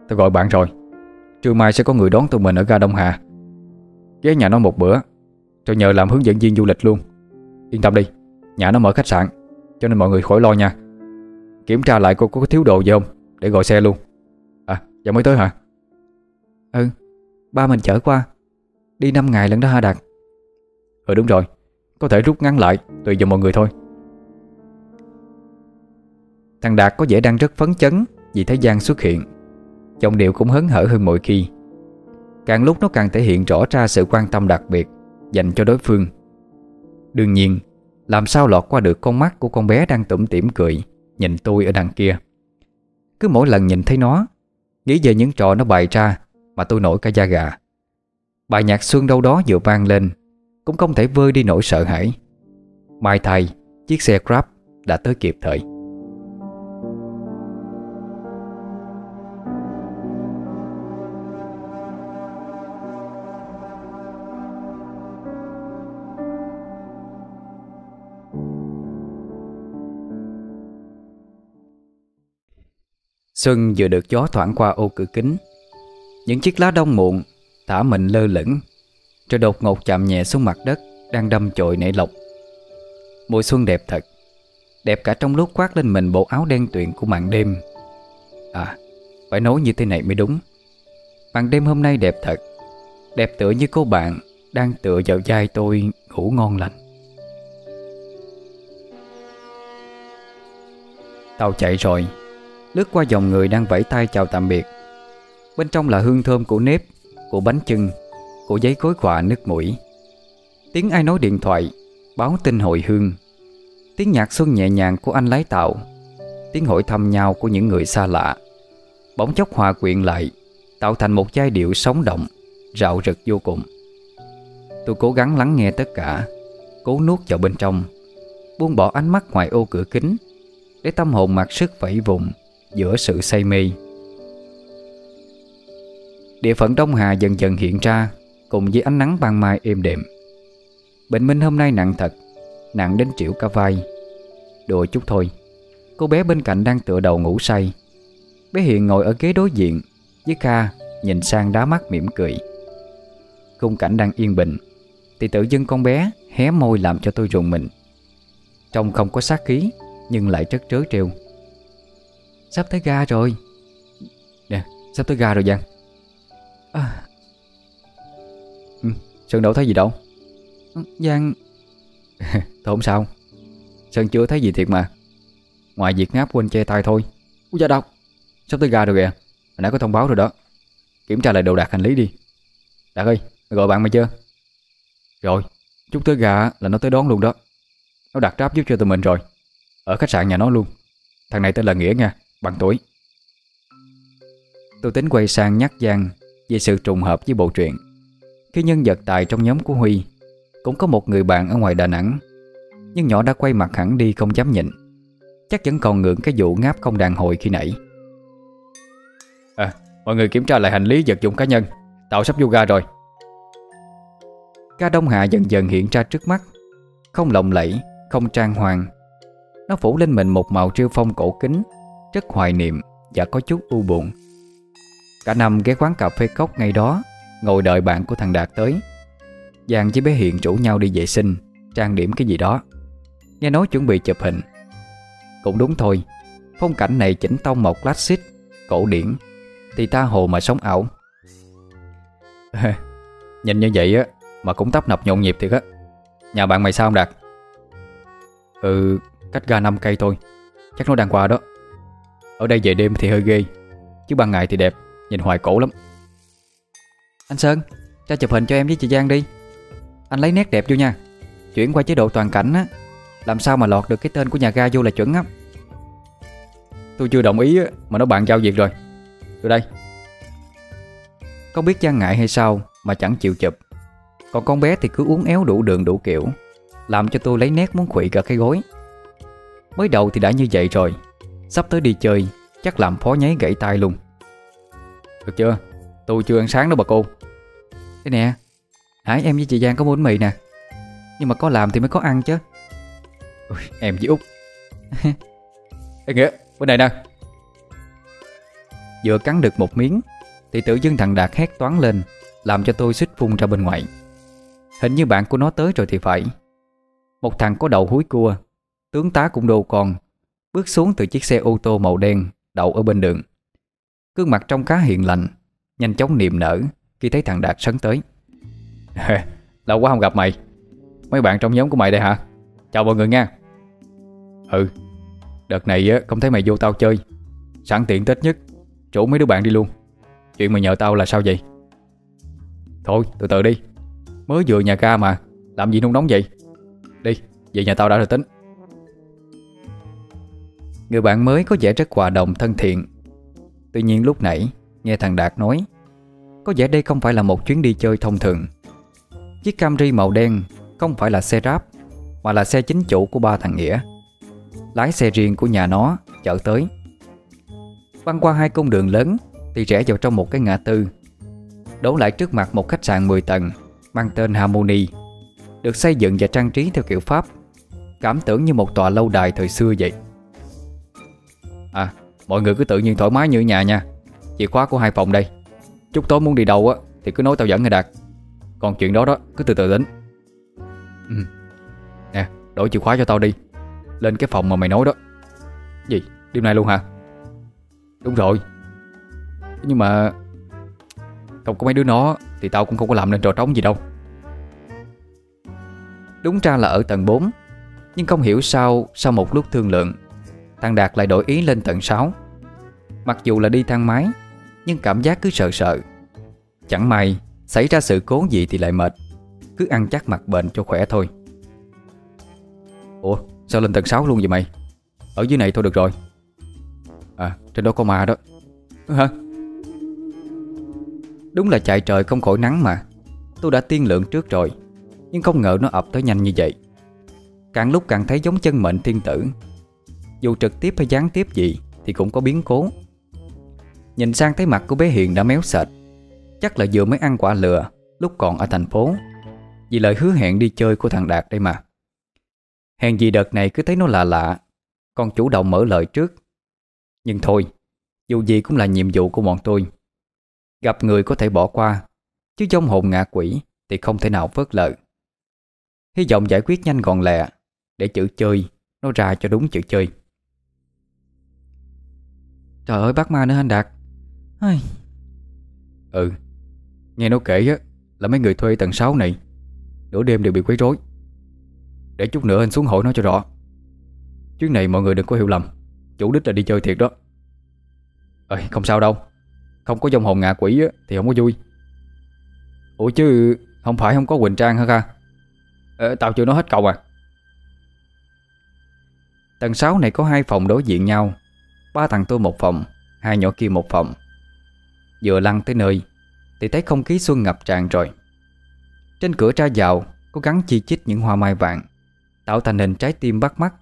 Speaker 2: Tôi gọi bạn rồi. Trưa mai sẽ có người đón tụi mình ở ga Đông Hà. Ghé nhà nó một bữa. Rồi nhờ làm hướng dẫn viên du lịch luôn. Yên tâm đi, Nhà nó mở khách sạn, Cho nên mọi người khỏi lo nha. Kiểm tra lại cô có thiếu đồ gì không, Để gọi xe luôn. À giờ mới tới hả?
Speaker 1: Ừ Ba mình chở qua. Đi 5 ngày lần đó hả Đạt.
Speaker 2: Ừ đúng rồi. Có thể rút ngắn lại, Tùy vào mọi người thôi.
Speaker 1: Thằng Đạt có vẻ đang rất phấn chấn Vì thấy Giang xuất hiện. Giọng điệu cũng hớn hở hơn mọi khi. Càng lúc nó càng thể hiện rõ ra sự quan tâm đặc biệt Dành cho đối phương. Đương nhiên, Làm sao lọt qua được con mắt của con bé đang tủm tỉm cười, Nhìn tôi ở đằng kia? Cứ mỗi lần nhìn thấy nó, Nghĩ về những trò nó bày ra Mà tôi nổi cả da gà. Bài nhạc xuân đâu đó vừa vang lên cũng không thể vơi đi nỗi sợ hãi. Mai thay, Chiếc xe Grab đã tới kịp thời. Xuân vừa được gió thoảng qua ô cửa kính. Những chiếc lá đông muộn Thả mình lơ lửng. Rồi đột ngột chạm nhẹ xuống mặt đất, Đang đâm chồi nảy lộc. Mùa xuân đẹp thật. Đẹp cả trong lúc khoác lên mình bộ áo đen tuyền của màn đêm. À Phải nói như thế này mới đúng. Màn đêm hôm nay đẹp thật. Đẹp tựa như cô bạn Đang tựa vào vai tôi ngủ ngon lành. Tàu chạy rồi. Lướt qua dòng người đang vẫy tay chào tạm biệt. Bên trong là hương thơm của nếp, Của bánh chưng. Của giấy gối quà nước mũi. Tiếng ai nói điện thoại, Báo tin hồi hương. Tiếng nhạc xuân nhẹ nhàng của anh lái tạo Tiếng hội thăm nhau của những người xa lạ. Bỗng chốc hòa quyện lại, Tạo thành một giai điệu sống động, Rạo rực vô cùng. Tôi cố gắng lắng nghe tất cả, Cố nuốt vào bên trong, Buông bỏ ánh mắt ngoài ô cửa kính, Để tâm hồn mặc sức vẫy vùng Giữa sự say mê. Địa phận Đông Hà dần dần hiện ra Cùng với ánh nắng ban mai êm đềm. Bệnh Minh hôm nay nặng thật, Nặng đến triệu cả vai. Đùa chút thôi, Cô bé bên cạnh đang tựa đầu ngủ say. Bé Hiền ngồi ở ghế đối diện, Với Kha nhìn sang đá mắt mỉm cười. Khung cảnh đang yên bình, Thì tự dưng con bé hé môi làm cho tôi rùng mình. Trông không có sát khí, Nhưng lại rất trớ trêu. Sắp tới ga rồi. Nè, sắp tới ga rồi Giang à. Sơn đâu thấy gì đâu. Ừ, Giang Thôi không sao. Sơn chưa thấy gì thiệt mà. Ngoài việc ngáp quên che tay thôi. Úi da đâu Sắp tới ga rồi kìa. Hồi nãy có thông báo rồi đó. Kiểm tra lại đồ đạc hành lý đi. Đạt ơi gọi bạn mày chưa? Rồi Chút tới ga là nó tới đón luôn đó. Nó đặt ráp giúp cho tụi mình rồi. Ở khách sạn nhà nó luôn. Thằng này tên là Nghĩa nha Bằng tuổi. Tôi tính quay sang nhắc Giang Về sự trùng hợp với bộ truyện khi nhân vật tài trong nhóm của Huy, Cũng có một người bạn ở ngoài Đà Nẵng. Nhưng nhỏ đã quay mặt hẳn đi không dám nhịn Chắc vẫn còn ngượng cái vụ ngáp không đàn hồi khi nãy. À Mọi người kiểm tra lại hành lý vật dụng cá nhân. Tàu sắp vô ga rồi. Ga Đông Hạ dần dần hiện ra trước mắt. Không lộng lẫy, Không trang hoàng. Nó phủ lên mình một màu triêu phong cổ kính, Rất hoài niệm Và có chút u buồn. Cả năm ghé quán cà phê cốc ngay đó. Ngồi đợi bạn của thằng Đạt tới. Giang với bé Hiện rủ nhau đi vệ sinh, Trang điểm cái gì đó. Nghe nói chuẩn bị chụp hình. Cũng đúng thôi, Phong cảnh này chỉnh tông một classic, Cổ điển, Thì ta hồ mà sống ảo. Nhìn như vậy á, Mà cũng tấp nập nhộn nhịp thiệt á. Nhà bạn mày sao không Đạt? Ừ Cách ga 5 cây thôi, Chắc nó đang qua đó. Ở đây về đêm thì hơi ghê, Chứ ban ngày thì đẹp, Nhìn hoài cổ lắm. Anh Sơn Cho chụp hình cho em với chị Giang đi. Anh lấy nét đẹp vô nha. Chuyển qua chế độ toàn cảnh á, Làm sao mà lọt được cái tên của nhà ga vô là chuẩn á. Tôi chưa đồng ý Mà nó bạn giao việc rồi. Từ đây. Không biết Giang ngại hay sao Mà chẳng chịu chụp. Còn con bé thì cứ uống éo đủ đường đủ kiểu, Làm cho tôi lấy nét muốn khủy cả cái gối. Mới đầu thì đã như vậy rồi. Sắp tới đi chơi, Chắc làm phó nháy gãy tay luôn. Được chưa? Tôi chưa ăn sáng đâu bà cô. Thế nè Nãy em với chị Giang có mua bánh mì nè. Nhưng mà có làm thì mới có ăn chứ. Ôi, Em với Út. Ê Nghĩa Bên này nè. Vừa cắn được một miếng Thì tự dưng thằng Đạt hét toán lên Làm cho tôi xích phun ra bên ngoài. Hình như bạn của nó tới rồi thì phải. Một thằng có đầu húi cua Tướng tá cũng đồ con Bước xuống từ chiếc xe ô tô màu đen Đậu ở bên đường. Cương mặt trong cá hiện lành Nhanh chóng niềm nở khi thấy thằng Đạt sấn tới. Lâu quá không gặp mày. Mấy bạn trong nhóm của mày đây hả? Chào mọi người nha. Ừ Đợt này không thấy mày vô tao chơi. Sẵn tiện tết nhất Chủ mấy đứa bạn đi luôn. Chuyện mày nhờ tao là sao vậy? Thôi từ từ đi. Mới vừa nhà ca mà Làm gì nung nóng vậy?
Speaker 2: Đi, về nhà tao đã rồi tính.
Speaker 1: Người bạn mới có vẻ rất hòa đồng thân thiện. Tuy nhiên lúc nãy Nghe thằng Đạt nói, Có vẻ đây không phải là một chuyến đi chơi thông thường. Chiếc Camry màu đen Không phải là xe ráp Mà là xe chính chủ của ba thằng Nghĩa. Lái xe riêng của nhà nó Chở tới. Băng qua hai cung đường lớn Thì rẽ vào trong một cái ngã tư. Đổ lại trước mặt một khách sạn 10 tầng, Mang tên Harmony, Được xây dựng và trang trí theo kiểu Pháp. Cảm tưởng như một tòa lâu đài thời xưa vậy.
Speaker 2: À mọi người cứ tự nhiên thoải mái như ở nhà nha. Chìa khóa của hai phòng đây. Chút tối muốn đi đâu á, Thì cứ nói tao dẫn nghe Đạt. Còn chuyện đó đó, cứ từ từ đến Ừ. Nè, đổi chìa khóa cho tao đi. Lên cái phòng mà mày nói đó. Gì? Đêm nay luôn hả? Đúng rồi. Nhưng mà Không có mấy đứa nó, Thì tao cũng không có làm nên trò trống gì đâu.
Speaker 1: Đúng ra là ở tầng 4 Nhưng không hiểu sao, Sau một lúc thương lượng, Thằng Đạt lại đổi ý lên tầng 6 Mặc dù là đi thang máy nhưng cảm giác cứ sợ sợ. Chẳng may, Xảy ra sự cố gì thì lại mệt. Cứ ăn chắc mặt bệnh cho khỏe thôi.
Speaker 2: Ủa, sao lên tầng 6 luôn vậy mày? Ở dưới này thôi được rồi. À trên đó có ma đó.
Speaker 1: Hả? Đúng là chạy trời không khỏi nắng mà. Tôi đã tiên lượng trước rồi, Nhưng không ngờ nó ập tới nhanh như vậy. Càng lúc càng thấy giống chân mệnh thiên tử. Dù trực tiếp hay gián tiếp gì Thì cũng có biến cố. Nhìn sang thấy mặt của bé Hiền đã méo sệt. Chắc là vừa mới ăn quả lừa, Lúc còn ở thành phố. Vì lời hứa hẹn đi chơi của thằng Đạt đây mà. Hèn gì đợt này cứ thấy nó lạ lạ con chủ động mở lời trước. Nhưng thôi, Dù gì cũng là nhiệm vụ của bọn tôi. Gặp người có thể bỏ qua, Chứ trong hồn ngạ quỷ Thì không thể nào vớt lờ Hy vọng giải quyết nhanh gọn lẹ, Để chữ chơi Nó ra cho đúng chữ chơi. Trời ơi, bác ma nữa anh Đạt? Ai...
Speaker 2: Ừ Nghe nó kể á Là mấy người thuê tầng 6 này Nửa đêm đều bị quấy rối. Để chút nữa anh xuống hội nó cho rõ. Chuyến này mọi người đừng có hiểu lầm Chủ đích là đi chơi thiệt đó. Ơi không sao đâu Không có dòng hồn ngạ quỷ á, thì không có vui. Ủa chứ Không phải không có Quỳnh Trang hả Kha? À, Tao chưa nói hết câu à.
Speaker 1: Tầng 6 này có hai phòng đối diện nhau Ba thằng tôi một phòng Hai nhỏ kia một phòng. Vừa lăn tới nơi, Thì thấy không khí xuân ngập tràn rồi. Trên cửa ra vào Có gắn chi chít những hoa mai vàng, Tạo thành hình trái tim bắt mắt.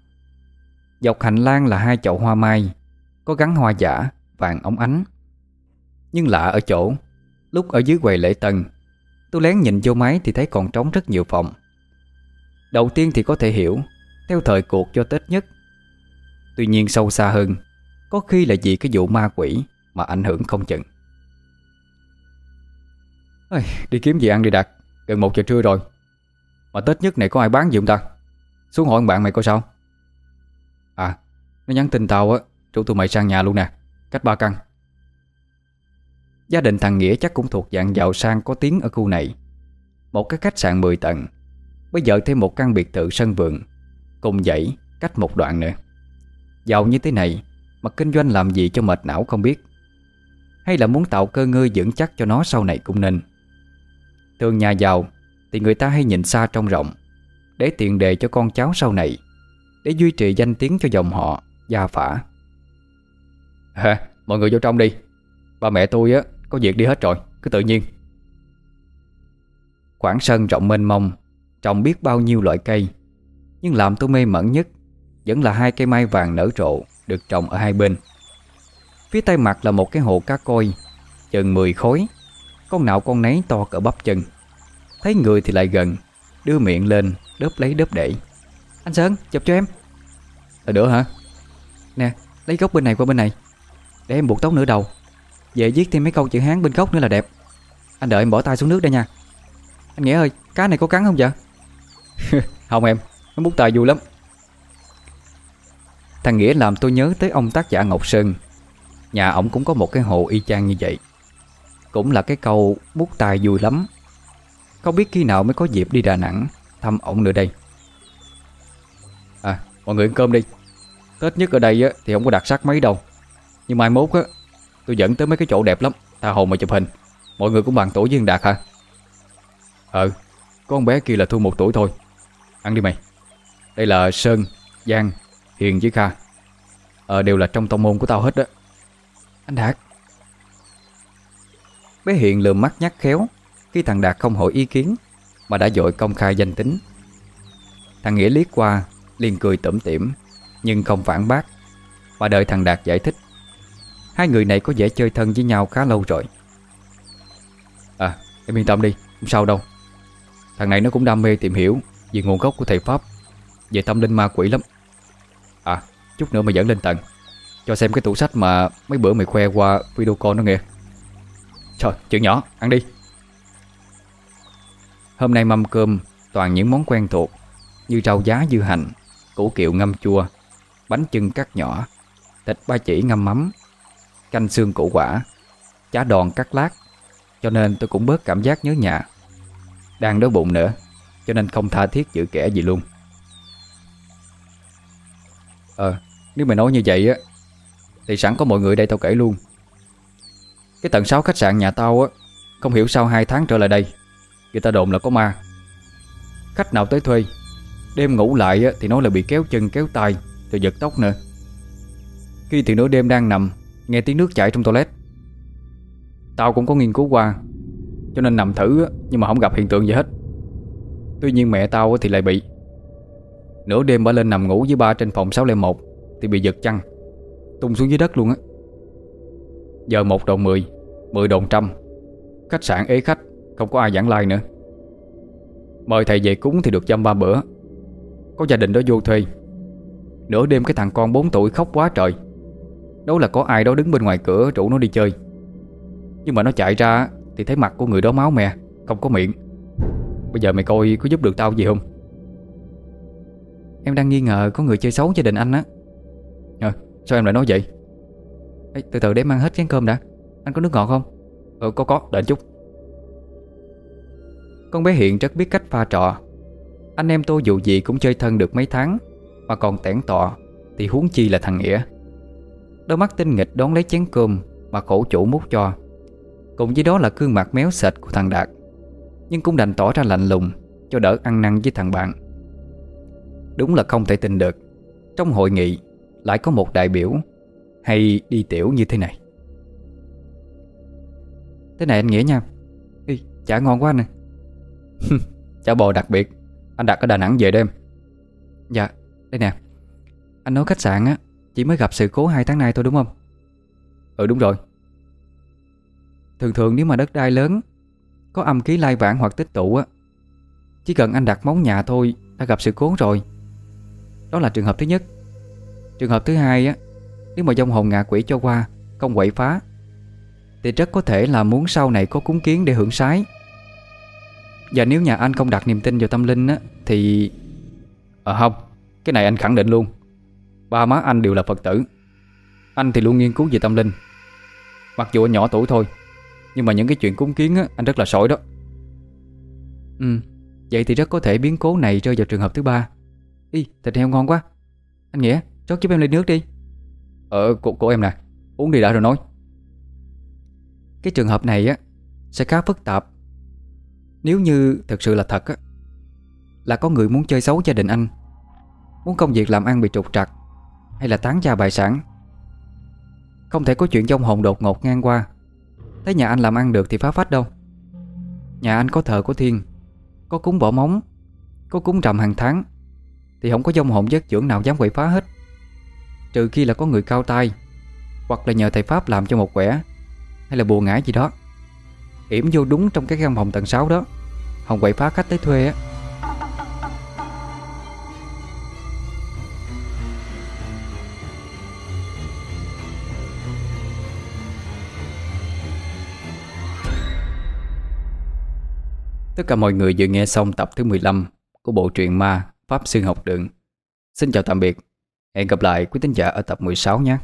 Speaker 1: Dọc hành lang là hai chậu hoa mai, Có gắn hoa giả, Vàng ống ánh. Nhưng lạ ở chỗ, Lúc ở dưới quầy lễ tân, Tôi lén nhìn vô máy thì thấy còn trống rất nhiều phòng. Đầu tiên thì có thể hiểu, Theo thời cuộc cho Tết nhất. Tuy nhiên sâu xa hơn, Có khi là vì cái vụ ma quỷ Mà ảnh hưởng không chừng.
Speaker 2: Ây, Đi kiếm gì ăn đi Đạt? Gần một giờ trưa rồi. Mà Tết nhất này có ai bán gì không ta? Xuống hỏi bạn mày coi sao. À Nó nhắn tin tao á Rủ tụi mày sang nhà luôn nè. Cách ba căn.
Speaker 1: Gia đình thằng Nghĩa chắc cũng thuộc dạng giàu sang có tiếng ở khu này. Một cái khách sạn 10 tầng. Bây giờ thêm một căn biệt thự sân vườn. Cùng dãy cách một đoạn nữa. Giàu như thế này Mà kinh doanh làm gì cho mệt não không biết. Hay là muốn tạo cơ ngơi vững chắc cho nó sau này cũng nên. Thường nhà giàu Thì người ta hay nhìn xa trông rộng Để tiền đề cho con cháu sau này Để duy trì danh tiếng cho dòng họ Gia phả.
Speaker 2: À, Mọi người vô trong đi. Ba mẹ tôi á có việc đi hết rồi Cứ tự nhiên.
Speaker 1: Khoảng sân rộng mênh mông Trồng biết bao nhiêu loại cây Nhưng làm tôi mê mẩn nhất Vẫn là hai cây mai vàng nở rộ Được trồng ở hai bên. Phía tay mặt là một cái hồ cá coi Chừng 10 khối con nào con nấy to cỡ bắp chân. Thấy người thì lại gần, Đưa miệng lên, đớp lấy đớp để Anh Sơn, chụp cho em.
Speaker 2: Ờ, là nữa hả?
Speaker 1: Nè, lấy góc bên này qua bên này, Để em buộc tóc nửa đầu. Về viết thêm mấy câu chữ Hán bên góc nữa là đẹp. Anh đợi em bỏ tay xuống nước đây nha. Anh Nghĩa ơi, cá này có cắn không vậy?
Speaker 2: Không em, Nó bút tài vui lắm.
Speaker 1: Thằng Nghĩa làm tôi nhớ tới ông tác giả Ngọc Sơn. Nhà ổng cũng có một cái hồ y chang như vậy. Cũng là cái câu bút tài vui lắm. Không biết khi nào mới có dịp đi Đà Nẵng Thăm ổng nữa đây.
Speaker 2: À mọi người ăn cơm đi. Tết nhất ở đây á, thì không có đặc sắc mấy đâu. Nhưng mai mốt á Tôi dẫn tới mấy cái chỗ đẹp lắm Tha hồ mà chụp hình. Mọi người cũng bằng tuổi với Đạt hả? Ờ Con bé kia là thu một tuổi thôi. Ăn đi mày. Đây là Sơn, Giang, Hiền với Kha. Ờ đều là trong tông môn của tao hết đó
Speaker 1: Anh Đạt Bé Hiền lườm mắt nhắc khéo, Khi thằng Đạt không hỏi ý kiến, Mà đã dội công khai danh tính. Thằng Nghĩa liếc qua, liền cười tủm tỉm, Nhưng không phản bác, Mà đợi thằng Đạt giải thích. Hai người này có vẻ chơi thân với nhau khá lâu rồi.
Speaker 2: À em yên tâm đi, Không sao đâu. Thằng này nó cũng đam mê tìm hiểu Về nguồn gốc của thầy Pháp, Về tâm linh ma quỷ lắm. À chút nữa mày dẫn lên tầng, Cho xem cái tủ sách mà mấy bữa mày khoe qua video call nó nghe. Trời, chuyện nhỏ, ăn đi.
Speaker 1: Hôm nay mâm cơm toàn những món quen thuộc Như rau giá dưa hành, Củ kiệu ngâm chua, Bánh chưng cắt nhỏ, Thịt ba chỉ ngâm mắm, Canh xương củ quả, Chả đòn cắt lát. Cho nên tôi cũng bớt cảm giác nhớ nhà. Đang đói bụng nữa, Cho nên không tha thiết giữ kẻ gì luôn.
Speaker 2: Ờ Nếu mày nói như vậy á, Thì sẵn có mọi người đây tao kể luôn. Cái tầng 6 khách sạn nhà tao á Không hiểu sao hai tháng trở lại đây Người ta đồn là có ma. Khách nào tới thuê Đêm ngủ lại á, thì nói là bị kéo chân kéo tay Rồi giật tóc nữa. Khi thì nửa đêm đang nằm Nghe tiếng nước chảy trong toilet. Tao cũng có nghiên cứu qua Cho nên nằm thử nhưng mà không gặp hiện tượng gì hết. Tuy nhiên mẹ tao thì lại bị. Nửa đêm bà lên nằm ngủ với ba trên phòng 601 Thì bị giật chăn Tung xuống dưới đất luôn á. Giờ một đồng 10 10 đồng trăm. Khách sạn ế khách Không có ai giảng lai nữa. Mời thầy về cúng thì được chăm ba bữa. Có gia đình đó vô thuê. Nửa đêm cái thằng con 4 tuổi khóc quá trời. Đó là có ai đó đứng bên ngoài cửa rủ nó đi chơi. Nhưng mà nó chạy ra Thì thấy mặt của người đó máu mè Không có miệng. Bây giờ mày coi có giúp được tao gì không?
Speaker 1: Em đang nghi ngờ có người chơi xấu gia đình anh á.
Speaker 2: À, Sao em lại nói vậy?
Speaker 1: Ê, Từ từ để mang hết chén cơm đã. Anh có nước ngọt không?
Speaker 2: Ừ có có đợi chút.
Speaker 1: Con bé Hiện rất biết cách pha trò Anh em tôi dù gì cũng chơi thân được mấy tháng Mà còn tẻn tọ Thì huống chi là thằng Nghĩa. Đôi mắt tinh nghịch đón lấy chén cơm Mà khổ chủ múc cho. Cùng với đó là gương mặt méo sệt của thằng Đạt Nhưng cũng đành tỏ ra lạnh lùng Cho đỡ ăn năn với thằng bạn. Đúng là không thể tin được Trong hội nghị lại có một đại biểu hay đi tiểu như thế này? Thế này anh Nghĩa nha. Ê, Chả ngon quá nè
Speaker 2: Chả bò đặc biệt. Anh đặt ở Đà Nẵng về đêm.
Speaker 1: Dạ đây nè. Anh nói khách sạn á Chỉ mới gặp sự cố 2 tháng nay thôi đúng không?
Speaker 2: Ừ đúng rồi.
Speaker 1: Thường thường nếu mà đất đai lớn Có âm ký lai vãng hoặc tích tụ á Chỉ cần anh đặt móng nhà thôi Đã gặp sự cố rồi. Đó là trường hợp thứ nhất. Trường hợp thứ hai á nếu mà dông hồn ngạ quỷ cho qua Không quậy phá Thì rất có thể là muốn sau này có cúng kiến để hưởng sái. Và nếu nhà anh không đặt niềm tin vào tâm linh á Thì
Speaker 2: Ờ không Cái này anh khẳng định luôn. Ba má anh đều là Phật tử Anh thì luôn nghiên cứu về tâm linh. Mặc dù anh nhỏ tuổi thôi Nhưng mà những cái chuyện cúng kiến á, anh rất là sỏi đó.
Speaker 1: Ừ Vậy thì rất có thể biến cố này rơi vào trường hợp thứ ba. Ý thịt heo ngon quá. Anh Nghĩa rót giúp em ly nước đi.
Speaker 2: Ờ cô, của em nè Uống đi đã rồi nói.
Speaker 1: Cái trường hợp này á Sẽ khá phức tạp. Nếu như thật sự là thật á Là có người muốn chơi xấu gia đình anh Muốn công việc làm ăn bị trục trặc Hay là tán gia bài sản. Không thể có chuyện trong hồn đột ngột ngang qua. Thấy nhà anh làm ăn được thì phá phách đâu. Nhà anh có thờ có thiên Có cúng bỏ móng Có cúng rằm hàng tháng Thì không có dông hồn giấc trưởng nào dám quậy phá hết. Trừ khi là có người cao tay, Hoặc là nhờ thầy Pháp làm cho một quẻ, Hay là bùa ngải gì đó Yểm vô đúng trong cái căn phòng tầng 6 đó Hồng quậy phá khách tới thuê á Tất cả mọi người vừa nghe xong tập thứ 15 của bộ truyện ma Pháp Sư Học Đường. Xin chào tạm biệt. Hẹn gặp lại quý tín giả ở tập 16 nhé.